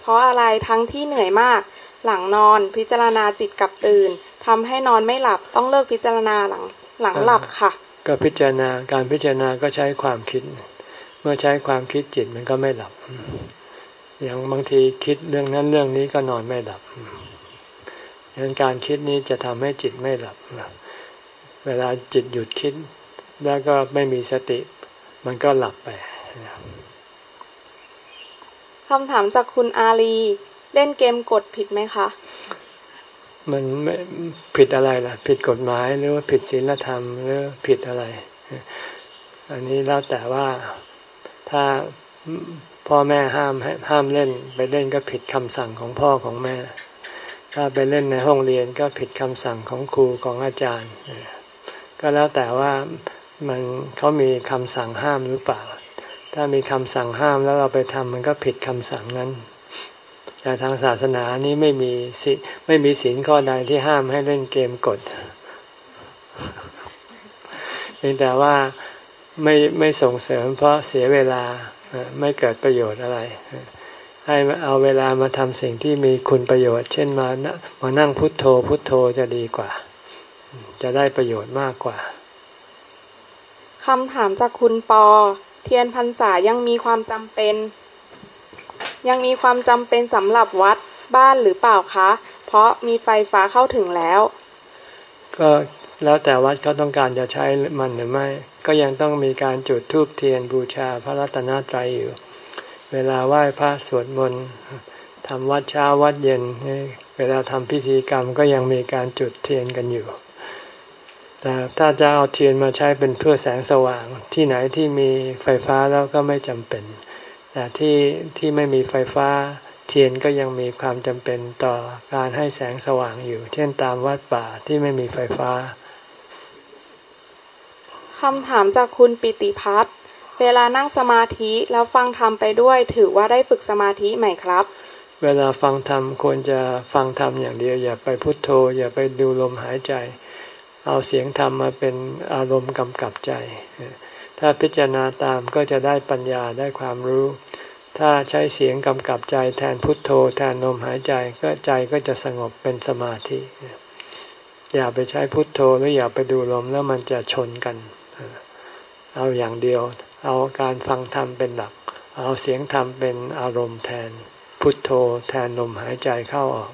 เพราะอะไรทั้งที่เหนื่อยมาก หลังนอนพิจารณาจิตกับตื่น ทำให้นอนไม่หลับต้องเลิกพิจารณาหลังหลังหลับค่ะ ก็พิจารณาการพิจารณาก็ใช้ความคิด เมื่อใช้ความคิดจิตมันก็ไม่หลับ อย่างบางทีคิดเรื่องนั้นเรื่องนี้ก็นอนไม่หลับดังนั้นการคิดนี้จะทำให้จิตไม่หลับ เวลาจิตหยุดคิด แล้วก็ไม่มีสติ มันก็หลับไปคำถามจากคุณอาลี เล่นเกมกดผิดไหมคะ มันไม่ผิดอะไรล่ะ ผิดกฎหมายหรือว่าผิดศีลธรรมหรือผิดอะไร อันนี้แล้วแต่ว่าถ้าพ่อแม่ห้ามห้ามเล่น ไปเล่นก็ผิดคำสั่งของพ่อของแม่ ถ้าไปเล่นในห้องเรียนก็ผิดคำสั่งของครูของอาจารย์ ก็แล้วแต่ว่ามันเขามีคำสั่งห้ามหรือเปล่า ถ้ามีคำสั่งห้ามแล้วเราไปทำมันก็ผิดคำสั่งนั้น แต่ทางศาสนานี้ไม่มีสิไม่มีศีลข้อใดที่ห้ามให้เล่นเกมกดเพียงแต่ว่าไม่ไม่ส่งเสริมเพราะเสียเวลาไม่เกิดประโยชน์อะไร ให้เอาเวลามาทำสิ่งที่มีคุณประโยชน์ เช่นมามานั่งพุทโธ พุทโธจะดีกว่า จะได้ประโยชน์มากกว่าคำถามจากคุณปอ เทียนพรรษายังมีความจำเป็น ยังมีความจำเป็นสำหรับวัดบ้านหรือเปล่าคะ เพราะมีไฟฟ้าเข้าถึงแล้ว ก็แล้วแต่วัดเขาต้องการจะใช้มันหรือไม่ ก็ยังต้องมีการจุดธูปเทียนบูชาพระรัตนตรัยอยู่ เวลาไหว้พระสวดมนต์ทำวัดเช้าวัดเย็น เวลาทำพิธีกรรมก็ยังมีการจุดเทียนกันอยู่ แต่ถ้าจะเอาเทียนมาใช้เป็นเพื่อแสงสว่างที่ไหนที่มีไฟฟ้าแล้วก็ไม่จำเป็น แต่ที่ที่ไม่มีไฟฟ้าเทียนก็ยังมีความจำเป็นต่อการให้แสงสว่างอยู่ เช่นตามวัดป่าที่ไม่มีไฟฟ้าคำถามจากคุณปิติพัฒน์เวลานั่งสมาธิแล้วฟังธรรมไปด้วย ถือว่าได้ฝึกสมาธิไหมครับ เวลาฟังธรรมควรจะฟังธรรมอย่างเดียว อย่าไปพุโทโธ อย่าไปดูลมหายใจ เอาเสียงธรรมมาเป็นอารมณ์กำกับใจ ถ้าพิจารณาตามก็จะได้ปัญญาได้ความรู้ ถ้าใช้เสียงกำกับใจแทนพุทโธแทนลมหายใจก็ใจก็จะสงบเป็นสมาธิ อย่าไปใช้พุทโธหรืออย่าไปดูลมแล้วมันจะชนกัน เอาอย่างเดียว เอาการฟังธรรมเป็นหลัก เอาเสียงธรรมเป็นอารมณ์แทน พุทโธแทนลมหายใจเข้าออก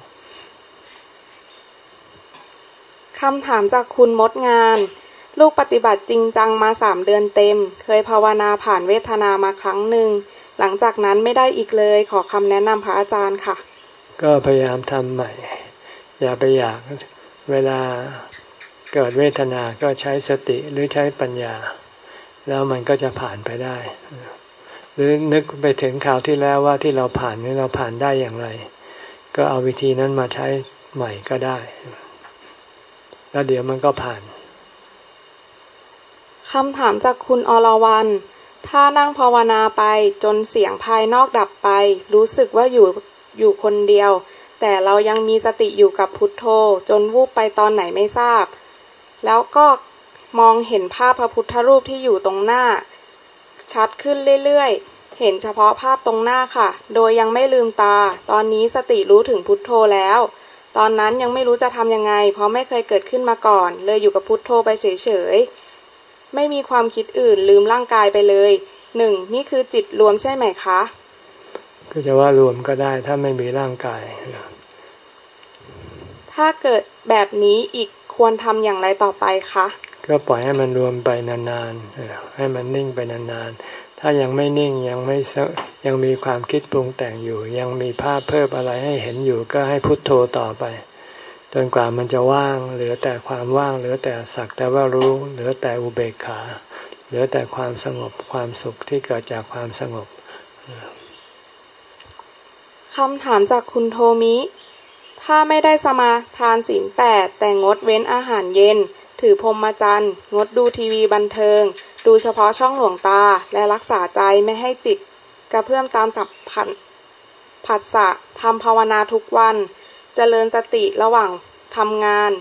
คำถามจากคุณมดงาน ลูกปฏิบัติจริงจังมาสามเดือนเต็ม เคยภาวนาผ่านเวทนามาครั้งหนึ่ง หลังจากนั้นไม่ได้อีกเลยขอคำแนะนำพระอาจารย์ค่ะ ก็พยายามทำใหม่ อย่าไปอยากเวลาเกิดเวทนาก็ใช้สติหรือใช้ปัญญา แล้วมันก็จะผ่านไปได้ หรือนึกไปถึงข่าวที่แล้วว่าที่เราผ่านนี่เราผ่านได้อย่างไร ก็เอาวิธีนั้นมาใช้ใหม่ก็ได้ แล้วเดี๋ยวมันก็ผ่านคำถามจากคุณอรวรรณ ถ้านั่งภาวนาไปจนเสียงภายนอกดับไป รู้สึกว่าอยู่อยู่คนเดียว แต่เรายังมีสติอยู่กับพุทโธ จนวูบไปตอนไหนไม่ทราบ แล้วก็มองเห็นภาพพระพุทธรูปที่อยู่ตรงหน้า ชัดขึ้นเรื่อยๆ เห็นเฉพาะภาพตรงหน้าค่ะ โดยยังไม่ลืมตา ตอนนี้สติรู้ถึงพุทโธแล้ว ตอนนั้นยังไม่รู้จะทำยังไง เพราะไม่เคยเกิดขึ้นมาก่อน เลยอยู่กับพุทโธไปเฉยๆ ไม่มีความคิดอื่นลืมร่างกายไปเลยหนึ่งนี่คือจิตรวมใช่ไหมคะ ก็จะว่ารวมก็ได้ถ้าไม่มีร่างกาย ถ้าเกิดแบบนี้อีกควรทำอย่างไรต่อไปคะ ก็ปล่อยให้มันรวมไปนานๆ ให้มันนิ่งไปนานๆ ถ้ายังไม่นิ่งยังไม่ยังมีความคิดปรุงแต่งอยู่ ยังมีภาพเพิ่มอะไรให้เห็นอยู่ก็ให้พุทโธต่อไป จนกว่ามันจะว่างเหลือแต่ความว่างเหลือแต่สักแต่ว่ารู้เหลือแต่อุเบกขา เหลือแต่ความสงบความสุขที่เกิดจากความสงบคำถามจากคุณโทมิ ถ้าไม่ได้สมาทานศีลแปดแต่งดเว้นอาหารเย็น ถือพรมจันทร์งดดูทีวีบันเทิง ดูเฉพาะช่องหลวงตาและรักษาใจไม่ให้จิต กระเพื่อมตามสับผันผัสสะทำภาวนาทุกวัน เจริญสติระหว่างทำงาน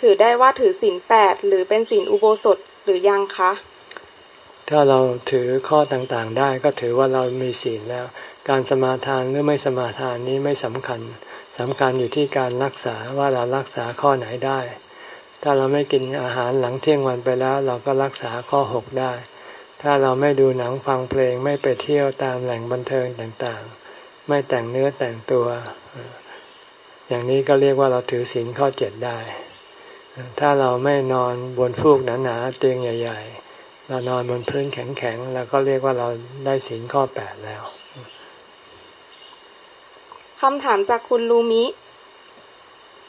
ถือได้ว่าถือศีลแปดหรือเป็นศีลอุโบสถหรือยังคะ ถ้าเราถือข้อต่างๆได้ก็ถือว่าเรามีศีลแล้ว การสมาทานหรือไม่สมาทานนี้ไม่สำคัญสำคัญอยู่ที่การรักษาว่าเรารักษาข้อไหนได้ ถ้าเราไม่กินอาหารหลังเที่ยงวันไปแล้ว เราก็รักษาข้อหกได้ ถ้าเราไม่ดูหนังฟังเพลงไม่ไปเที่ยวตามแหล่งบันเทิงต่างๆ ไม่แต่งเนื้อแต่งตัว อย่างนี้ก็เรียกว่าเราถือศีลข้อเจ็ดได้ ถ้าเราไม่นอนบนฟูกหนาๆเตียงใหญ่ ๆ เรานอนบนพื้นแข็งๆ แล้วก็เรียกว่าเราได้ศีลข้อแปดแล้วคำถามจากคุณลูมิ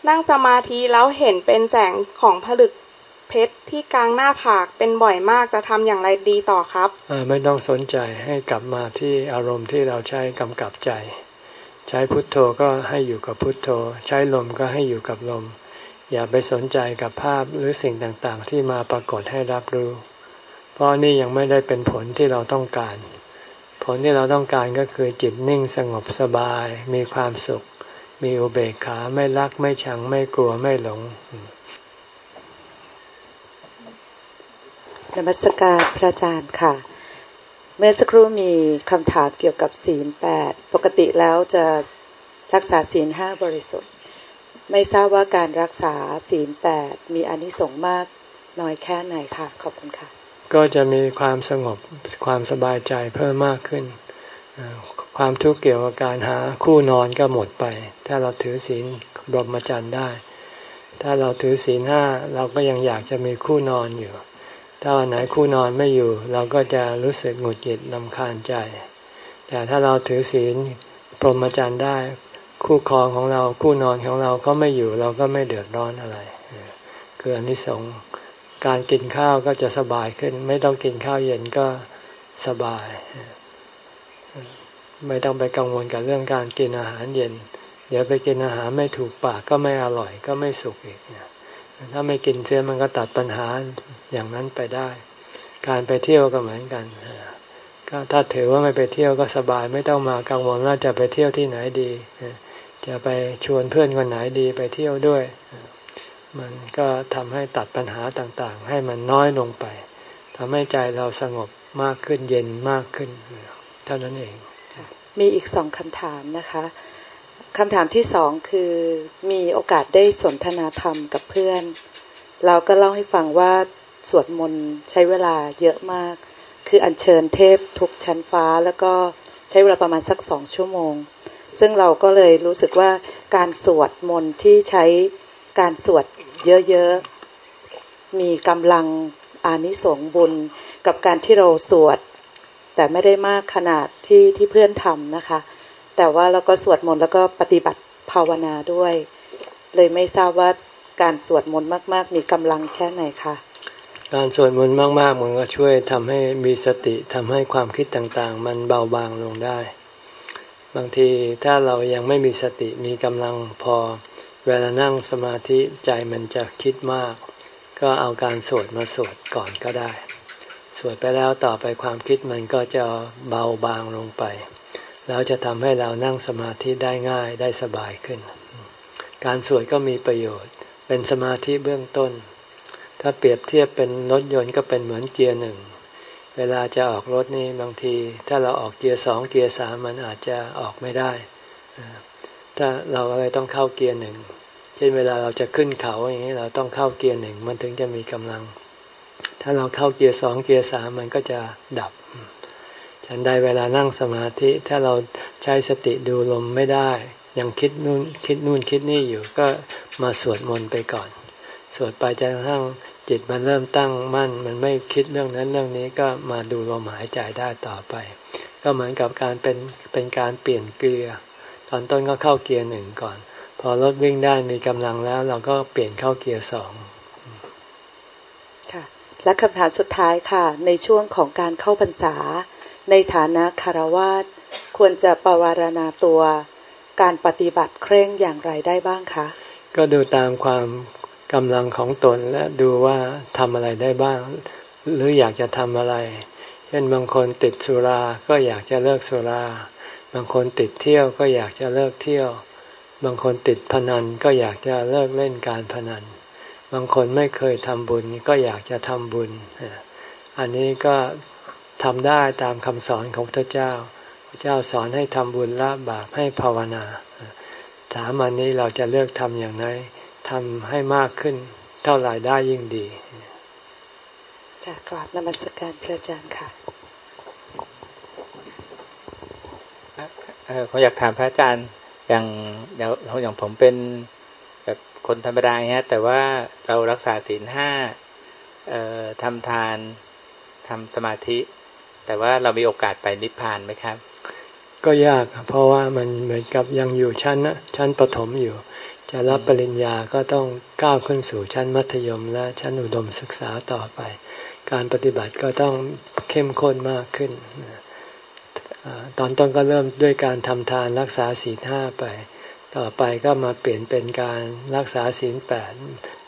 นั่งสมาธิแล้วเห็นเป็นแสงของผลึกเพชรที่กลางหน้าผากเป็นบ่อยมากจะทำอย่างไรดีต่อครับไม่ต้องสนใจให้กลับมาที่อารมณ์ที่เราใช้กำกับใจ ใช้พุทโธก็ให้อยู่กับพุทโธ ใช้ลมก็ให้อยู่กับลม อย่าไปสนใจกับภาพหรือสิ่งต่างๆ ที่มาปรากฏให้รับรู้ เพราะนี่ยังไม่ได้เป็นผลที่เราต้องการ ผลที่เราต้องการก็คือจิตนิ่งสงบสบาย มีความสุข มีอุเบกขาไม่รักไม่ชังไม่กลัวไม่หลงนมัสการพระอาจารย์ค่ะ เมื่อสักครู่มีคำถามเกี่ยวกับศีลแปดปกติแล้วจะรักษาศีลห้าบริสุทธิ์ ไม่ทราบว่าการรักษาศีลแปดมีอนิสงส์มากน้อยแค่ไหนคะขอบคุณค่ะ ก็จะมีความสงบความสบายใจเพิ่มมากขึ้น ความทุกข์เกี่ยวกับการหาคู่นอนก็หมดไป ถ้าเราถือศีลบรมจรรย์ได้ ถ้าเราถือศีลห้าเราก็ยังอยากจะมีคู่นอนอยู่ ถ้าวันไหนคู่นอนไม่อยู่ เราก็จะรู้สึกหงุดหงิดลำคาญใจ แต่ถ้าเราถือศีลพรหมจรรย์ได้ คู่ครองของเราคู่นอนของเราก็ไม่อยู่ เราก็ไม่เดือดร้อนอะไร คืออนนิสงส์การกินข้าวก็จะสบายขึ้น ไม่ต้องกินข้าวเย็นก็สบาย ไม่ต้องไปกังวลกับเรื่องการกินอาหารเย็น เดี๋ยวไปกินอาหารไม่ถูกปากก็ไม่อร่อยก็ไม่สุกอีก ถ้าไม่กินเสียมันก็ตัดปัญหาอย่างนั้นไปได้ การไปเที่ยวก็เหมือนกันก็ถ้าถือว่าไม่ไปเที่ยวก็สบายไม่ต้องมากังวลว่าจะไปเที่ยวที่ไหนดีจะไปชวนเพื่อนคนไหนดีไปเที่ยวด้วย มันก็ทำให้ตัดปัญหาต่างๆ ให้มันน้อยลงไปทำให้ใจเราสงบมากขึ้นเย็นมากขึ้น เท่านั้นเอง มีอีกสองคำถามนะคะ คำถามที่สองคือมีโอกาสได้สนทนาธรรมกับเพื่อน เราก็เล่าให้ฟังว่าสวดมนต์ใช้เวลาเยอะมาก คืออัญเชิญเทพทุกชั้นฟ้า แล้วก็ใช้เวลาประมาณสักสองชั่วโมง ซึ่งเราก็เลยรู้สึกว่าการสวดมนต์ที่ใช้การสวดเยอะๆ มีกำลังอานิสงส์บุญกับการที่เราสวด แต่ไม่ได้มากขนาดที่ที่เพื่อนทำนะคะ แต่ว่าเราก็สวดมนต์แล้วก็ปฏิบัติภาวนาด้วย เลยไม่ทราบว่าการสวดมนต์มาก ๆ มีกำลังแค่ไหนคะการสวดมนต์มาก ๆ มันก็ช่วยทำให้มีสติทำให้ความคิดต่างๆ มันเบาบางลงได้ บางทีถ้าเรายังไม่มีสติมีกำลังพอ เวลานั่งสมาธิใจมันจะคิดมาก ก็เอาการสวดมาสวดก่อนก็ได้ สวดไปแล้วต่อไปความคิดมันก็จะเบาบางลงไป แล้วจะทำให้เรานั่งสมาธิได้ง่ายได้สบายขึ้น การสวดก็มีประโยชน์ เป็นสมาธิเบื้องต้น ถ้าเปรียบเทียบเป็นรถยนต์ก็เป็นเหมือนเกียร์หนึ่ง เวลาจะออกรถนี่บางที ถ้าเราออกเกียร์สองเกียร์สามมันอาจจะออกไม่ได้ ถ้าเราอะไรต้องเข้าเกียร์หนึ่ง เช่นเวลาเราจะขึ้นเขาอย่างนี้เราต้องเข้าเกียร์หนึ่งมันถึงจะมีกำลัง ถ้าเราเข้าเกียร์สองเกียร์สามมันก็จะดับ ฉันใดเวลานั่งสมาธิถ้าเราใช้สติดูลมไม่ได้ ยังคิดนู่นคิดนู่นคิดนี่อยู่ก็มาสวดมนต์ไปก่อน สวดไปจนกระทั่งจิตมันเริ่มตั้งมั่น มันไม่คิดเรื่องนั้นเรื่องนี้ก็มาดูลมหายใจได้ต่อไป ก็เหมือนกับการเป็นเป็นการเปลี่ยนเกียร์ตอนต้นก็เข้าเกียร์หนึ่งก่อน พอรถวิ่งได้มีกำลังแล้ว เราก็เปลี่ยนเข้าเกียร์สองค่ะ และคำถามสุดท้ายค่ะ ในช่วงของการเข้าพรรษา ในฐานะคารวาสควรจะปวารณาตัวการปฏิบัติเคร่งอย่างไรได้บ้างคะ ก็ดูตามความกำลังของตนและดูว่าทำอะไรได้บ้าง หรืออยากจะทำอะไร เช่นบางคนติดสุราก็อยากจะเลิกสุรา บางคนติดเที่ยวก็อยากจะเลิกเที่ยว บางคนติดพนันก็อยากจะเลิกเล่นการพนัน บางคนไม่เคยทำบุญก็อยากจะทำบุญ อันนี้ก็ ทำได้ตามคำสอนของพระเจ้า พระเจ้าสอนให้ทำบุญละบาปให้ภาวนาถามอันนี้เราจะเลือกทำอย่างไรทำให้มากขึ้น เท่าไหร่ได้ยิ่งดีค่ะกราบนมัสการพระอาจารย์ค่ะผมอยากถามพระอาจารย์อย่างอย่างอย่างผมเป็นแบบคนธรรมดาเนี้ยแต่ว่าเรารักษาศีลห้าทำทานทำสมาธิ แต่ว่าเรามีโอกาสไปนิพพานไหมครับ ก็ยากเพราะว่ามันเหมือนกับยังอยู่ชั้นชั้นปฐมอยู่ จะรับปริญญาก็ต้องก้าวขึ้นสู่ชั้นมัธยม และชั้นอุดมศึกษาต่อไป การปฏิบัติก็ต้องเข้มข้นมากขึ้น ตอนต้นก็เริ่มด้วยการทำทานรักษาศีลห้าไป ต่อไปก็มาเปลี่ยนเป็นการรักษาศีลแปด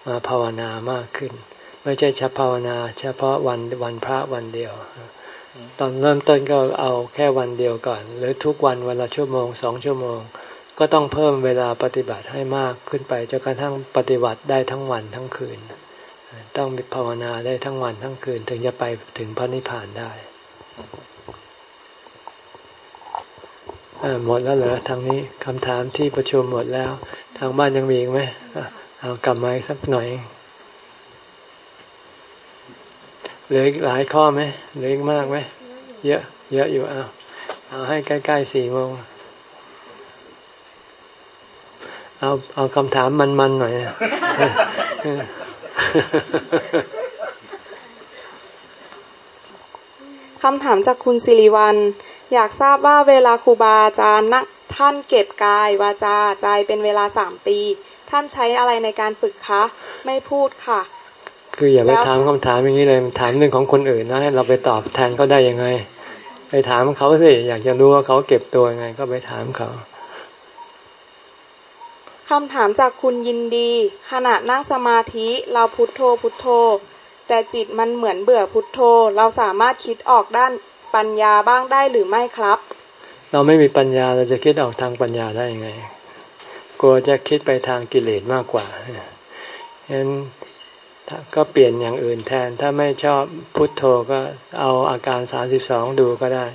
มาภาวนามากขึ้น ไม่ใช่เฉพาะภาวนา เฉพาะวันวันพระวันเดียว ตอนเริ่มต้นก็เอาแค่วันเดียวก่อน หรือทุกวันวันละชั่วโมงสองชั่วโมง ก็ต้องเพิ่มเวลาปฏิบัติให้มากขึ้นไปจนกระทั่งปฏิบัติได้ทั้งวันทั้งคืน ต้องภาวนาได้ทั้งวันทั้งคืน ถึงจะไปถึงพระนิพพานได้หมดแล้วเหรอทางนี้คำถามที่ประชุมหมดแล้ว ทางบ้านยังมีอีกไหมเอากลับมาสักหน่อย เหลืออีกหลายข้อไหมเหลืออีกมากไหมเยอะ เยอะอยู่เอาเอาให้ใกล้ๆสี่โมงเอาเอาคำถามมันๆหน่อยคำถามจากคุณสิริวัลอยากทราบว่าเวลาครูบาอาจารย์นักท่านเก็บกายวาจาใจเป็นเวลาสามปี ท่านใช้อะไรในการฝึกคะ ไม่พูดค่ะ คืออย่าไปถามคำถามอย่างนี้เลยถามเรื่องของคนอื่นนะให้เราไปตอบแทนเขาได้ยังไง ไปถามเขาสิอยากจะรู้ว่าเขาเก็บตัวยังไง ก็ไปถามเขาคำถามจากคุณยินดี ขณะนั่งสมาธิเราพุทโธพุทโธ แต่จิตมันเหมือนเบื่อพุทโธ เราสามารถคิดออกด้านปัญญาบ้างได้หรือไม่ครับ เราไม่มีปัญญาเราจะคิดออกทางปัญญาได้ยังไงกลัวจะคิดไปทางกิเลสมากกว่าฉะนั้น ก็เปลี่ยนอย่างอื่นแทน ถ้าไม่ชอบพุทโธก็เอาอาการสามสิบสองดูก็ได้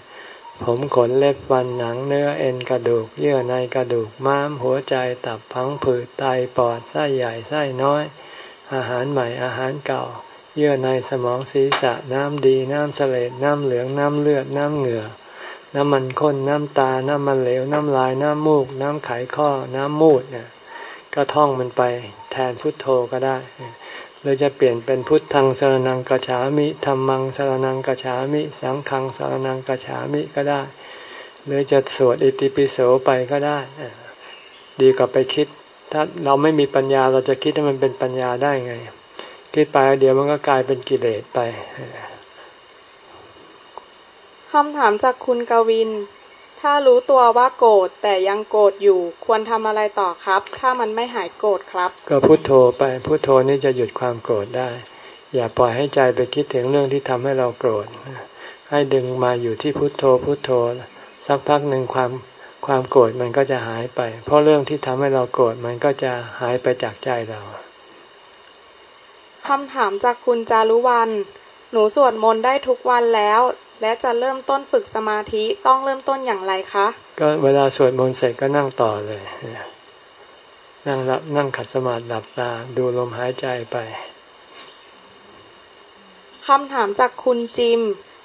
ผมขนเล็บฟันหนังเนื้อเอ็นกระดูก เยื่อในกระดูกม้ามหัวใจตับพังผืดไตปอดไส้ใหญ่ไส้น้อย อาหารใหม่อาหารเก่า เยื่อในสมองศีรษะน้ำดีน้ำเสลดน้ำเหลืองน้ำเลือดน้ำเหงื่อ น้ำมันข้นน้ำตา น้ำมันเหลวน้ำลายน้ำมูก น้ำไขข้อน้ำมูดเนี่ยก็ท่องมันไปแทนพุทโธก็ได้ หรือจะเปลี่ยนเป็นพุทธังสารนังกัจฉามิธรรมังสารนังกัจฉามิ สังฆังสารนังกัจฉามิก็ได้ หรือจะสวดอิติปิโสไปก็ได้ ดีกว่าไปคิด ถ้าเราไม่มีปัญญาเราจะคิดให้มันเป็นปัญญาได้ไง คิดไปเดี๋ยวมันก็กลายเป็นกิเลสไปคำถามจากคุณกวิน ถ้ารู้ตัวว่าโกรธแต่ยังโกรธอยู่ ควรทำอะไรต่อครับ ถ้ามันไม่หายโกรธครับ ก็พุโทโธไปพุโทโธนี่จะหยุดความโกรธได้ อย่าปล่อยให้ใจไปคิดถึงเรื่องที่ทำให้เราโกรธ ให้ดึงมาอยู่ที่พุโทโธพุโทโธ สักพักหนึ่งความความโกรธมันก็จะหายไป เพราะเรื่องที่ทำให้เราโกรธมันก็จะหายไปจากใจเราคำถามจากคุณจารุวัน หนูสวดมนต์ได้ทุกวันแล้ว และจะเริ่มต้นฝึกสมาธิต้องเริ่มต้นอย่างไรคะ ก็เวลาสวดมนต์เสร็จก็นั่งต่อเลย นั่งรับนั่งขัดสมาธิหลับตาดูลมหายใจไปคำถามจากคุณจิม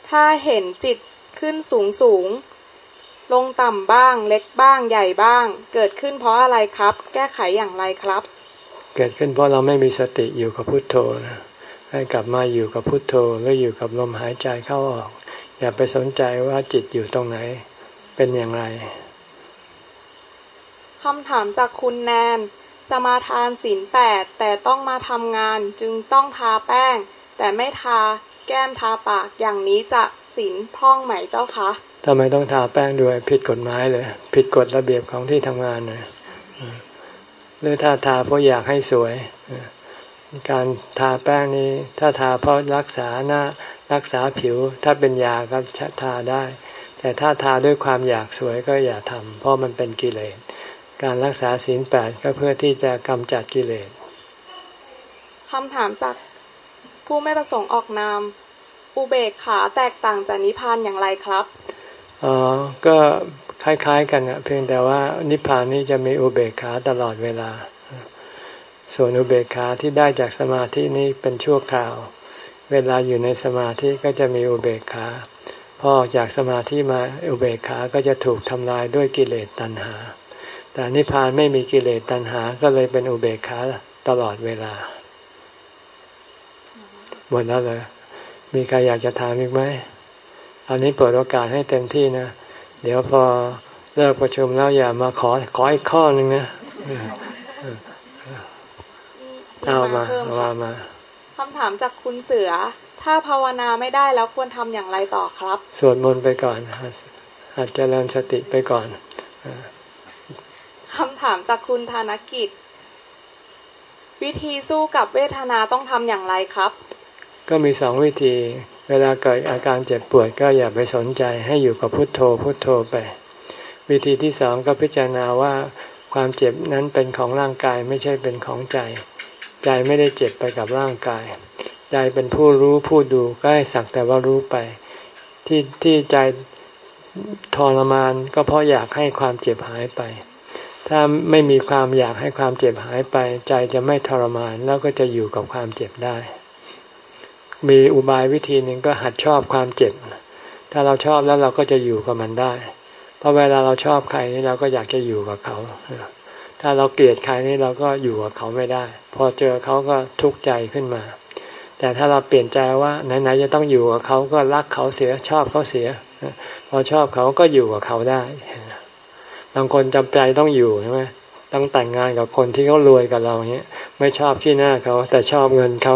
ถ้าเห็นจิตขึ้นสูงสูง ลงต่ำบ้าง เล็กบ้างใหญ่บ้าง เกิดขึ้นเพราะอะไรครับ แก้ไขอย่างไรครับ เกิดขึ้นเพราะเราไม่มีสติอยู่กับพุทโธนะให้กลับมาอยู่กับพุทโธแล้วอยู่กับลมหายใจเข้าออก อย่าไปสนใจว่าจิตอยู่ตรงไหน เป็นอย่างไรคำถามจากคุณแนน สมาทานศีลแปดแต่ต้องมาทำงานจึงต้องทาแป้ง แต่ไม่ทาแก้มทาปากอย่างนี้จะศีลพร่องไหมเจ้าคะทำไมต้องทาแป้งด้วยผิดกฎหมายเลย ผิดกฎระเบียบของที่ทำงานเลยหรือถ้าทาเพราะอยากให้สวย การทาแป้งนี้ ถ้าทาเพราะรักษาหน้า รักษาผิวถ้าเป็นยาก็ทาได้ แต่ถ้าทาด้วยความอยากสวยก็อย่าทำเพราะมันเป็นกิเลส การรักษาศีลแปดก็เพื่อที่จะกำจัดกิเลสคำถามจากผู้ไม่ประสงค์ออกนามอุเบกขาแตกต่างจากนิพพานอย่างไรครับอ๋อก็คล้ายๆกันนะเพียงแต่ว่านิพพานนี้จะมีอุเบกขาตลอดเวลา ส่วนอุเบกขาที่ได้จากสมาธินี้เป็นชั่วคราว เวลาอยู่ในสมาธิก็จะมีอุเบกขาพอออกจากสมาธิมาอุเบกขาก็จะถูกทำลายด้วยกิเลสตัณหา แต่นิพพานไม่มีกิเลสตัณหาก็เลยเป็นอุเบกขาตลอดเวลาหมดแล้วเลยมีใครอยากจะถามอีกไหมอันนี้เปิดโอกาสให้เต็มที่นะ เดี๋ยวพอเลิกประชุมแล้วอย่ามาขอขออีกข้อหนึ่งนะเอามาเอามา คำถามจากคุณเสือ ถ้าภาวนาไม่ได้แล้วควรทำอย่างไรต่อครับ สวดมนต์ไปก่อนอาจจะเริญสติไปก่อนคำถามจากคุณธนกิจ วิธีสู้กับเวทนาต้องทำอย่างไรครับ ก็มีสองวิธี เวลาเกิดอาการเจ็บปวดก็อย่าไปสนใจให้อยู่กับพุทโธพุทโธไป วิธีที่สองก็พิจารณาว่าความเจ็บนั้นเป็นของร่างกายไม่ใช่เป็นของใจ ใจไม่ได้เจ็บไปกับร่างกาย ใจเป็นผู้รู้ผู้ดูก็ให้สักแต่ว่ารู้ไป ที่ที่ใจทรมานก็เพราะอยากให้ความเจ็บหายไป ถ้าไม่มีความอยากให้ความเจ็บหายไป ใจจะไม่ทรมานแล้วก็จะอยู่กับความเจ็บได้ มีอุบายวิธีหนึ่งก็หัดชอบความเจ็บ ถ้าเราชอบแล้วเราก็จะอยู่กับมันได้ เพราะเวลาเราชอบใครนี่เราก็อยากจะอยู่กับเขา ถ้าเราเกลียดใครนี่เราก็อยู่กับเขาไม่ได้ พอเจอเขาก็ทุกข์ใจขึ้นมา แต่ถ้าเราเปลี่ยนใจว่าไหนๆจะต้องอยู่กับเขาก็รักเขาเสียชอบเขาเสีย พอชอบเขาก็อยู่กับเขาได้บางคนจำใจต้องอยู่ใช่ไหมต้องแต่งงานกับคนที่เขารวยกับเราเนี้ย ไม่ชอบที่หน้าเขา แต่ชอบเงินเขา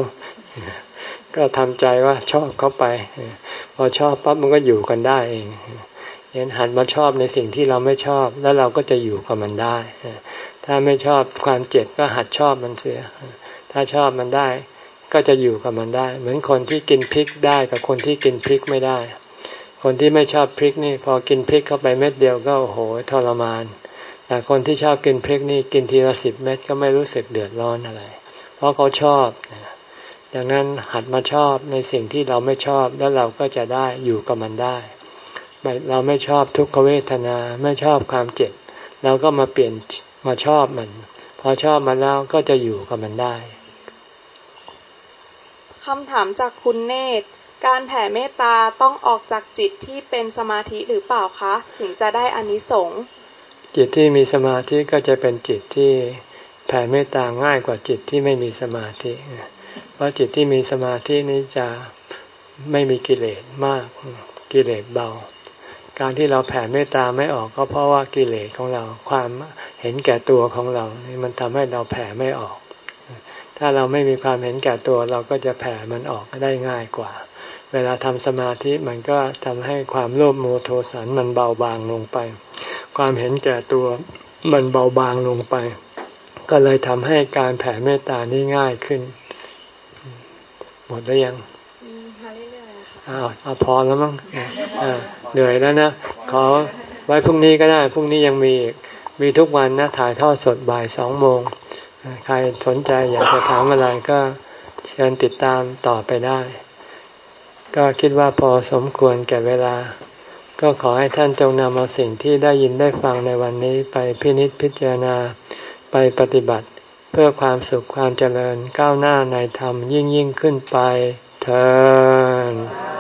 ก็ทำใจว่าชอบเขาไป พอชอบปั๊บมันก็อยู่กันได้เองเห็นหันมาชอบในสิ่งที่เราไม่ชอบ แล้วเราก็จะอยู่กับมันได้ ถ้าไม่ชอบความเจ็บก็หัดชอบมันเสีย ถ้าชอบมันได้ ก็จะอยู่กับมันได้ เหมือนคนที่กินพริกได้กับคนที่กินพริกไม่ได้ คนที่ไม่ชอบพริกนี่พอกินพริกเข้าไปเม็ดเดียวก็โอ้โหทรมาน แต่คนที่ชอบกินพริกนี่กินทีละสิบเม็ดก็ไม่รู้สึกเดือดร้อนอะไร เพราะเขาชอบดังนั้นหัดมาชอบในสิ่งที่เราไม่ชอบแล้วเราก็จะได้อยู่กับมันได้ เราไม่ชอบทุกขเวทนาไม่ชอบความเจ็บเราก็มาเปลี่ยน มาชอบมัน พอชอบมันแล้วก็จะอยู่กับมันได้คำถามจากคุณเนตร การแผ่เมตตาต้องออกจากจิตที่เป็นสมาธิหรือเปล่าคะ ถึงจะได้อานิสงส์จิตที่มีสมาธิก็จะเป็นจิตที่แผ่เมตตาง่ายกว่าจิตที่ไม่มีสมาธิราะจิตที่มีสมาธินี้จะไม่มีกิเลสมาก กิเลสเบา การที่เราแผ่เมตตาไม่ออกก็เพราะว่ากิเลสของเราความเห็นแก่ตัวของเรานี่มันทำให้เราแผ่ไม่ออก ถ้าเราไม่มีความเห็นแก่ตัวเราก็จะแผ่มันออกได้ง่ายกว่า เวลาทำสมาธิมันก็ทำให้ความโลภโมโทสันมันเบาบางลงไป ความเห็นแก่ตัวมันเบาบางลงไป ก็เลยทำให้การแผ่เมตตานี้ง่ายขึ้น หมดแล้วยัง อ้าวเอาพอแล้วมั้งเหนื่อยแล้วนะ ขอไว้พรุ่งนี้ก็ได้ พรุ่งนี้ยังมีมีทุกวันนะ ถ่ายทอดสดบ่ายสองโมง ใครสนใจอยากจะถามอะไรก็เชิญติดตามต่อไปได้ ก็คิดว่าพอสมควรแก่เวลา ก็ขอให้ท่านจงนำเอาสิ่งที่ได้ยินได้ฟังในวันนี้ไปพินิจพิจารณาไปปฏิบัติเพื่อความสุขความเจริญก้าวหน้าในธรรมยิ่งยิ่งขึ้นไป เธอ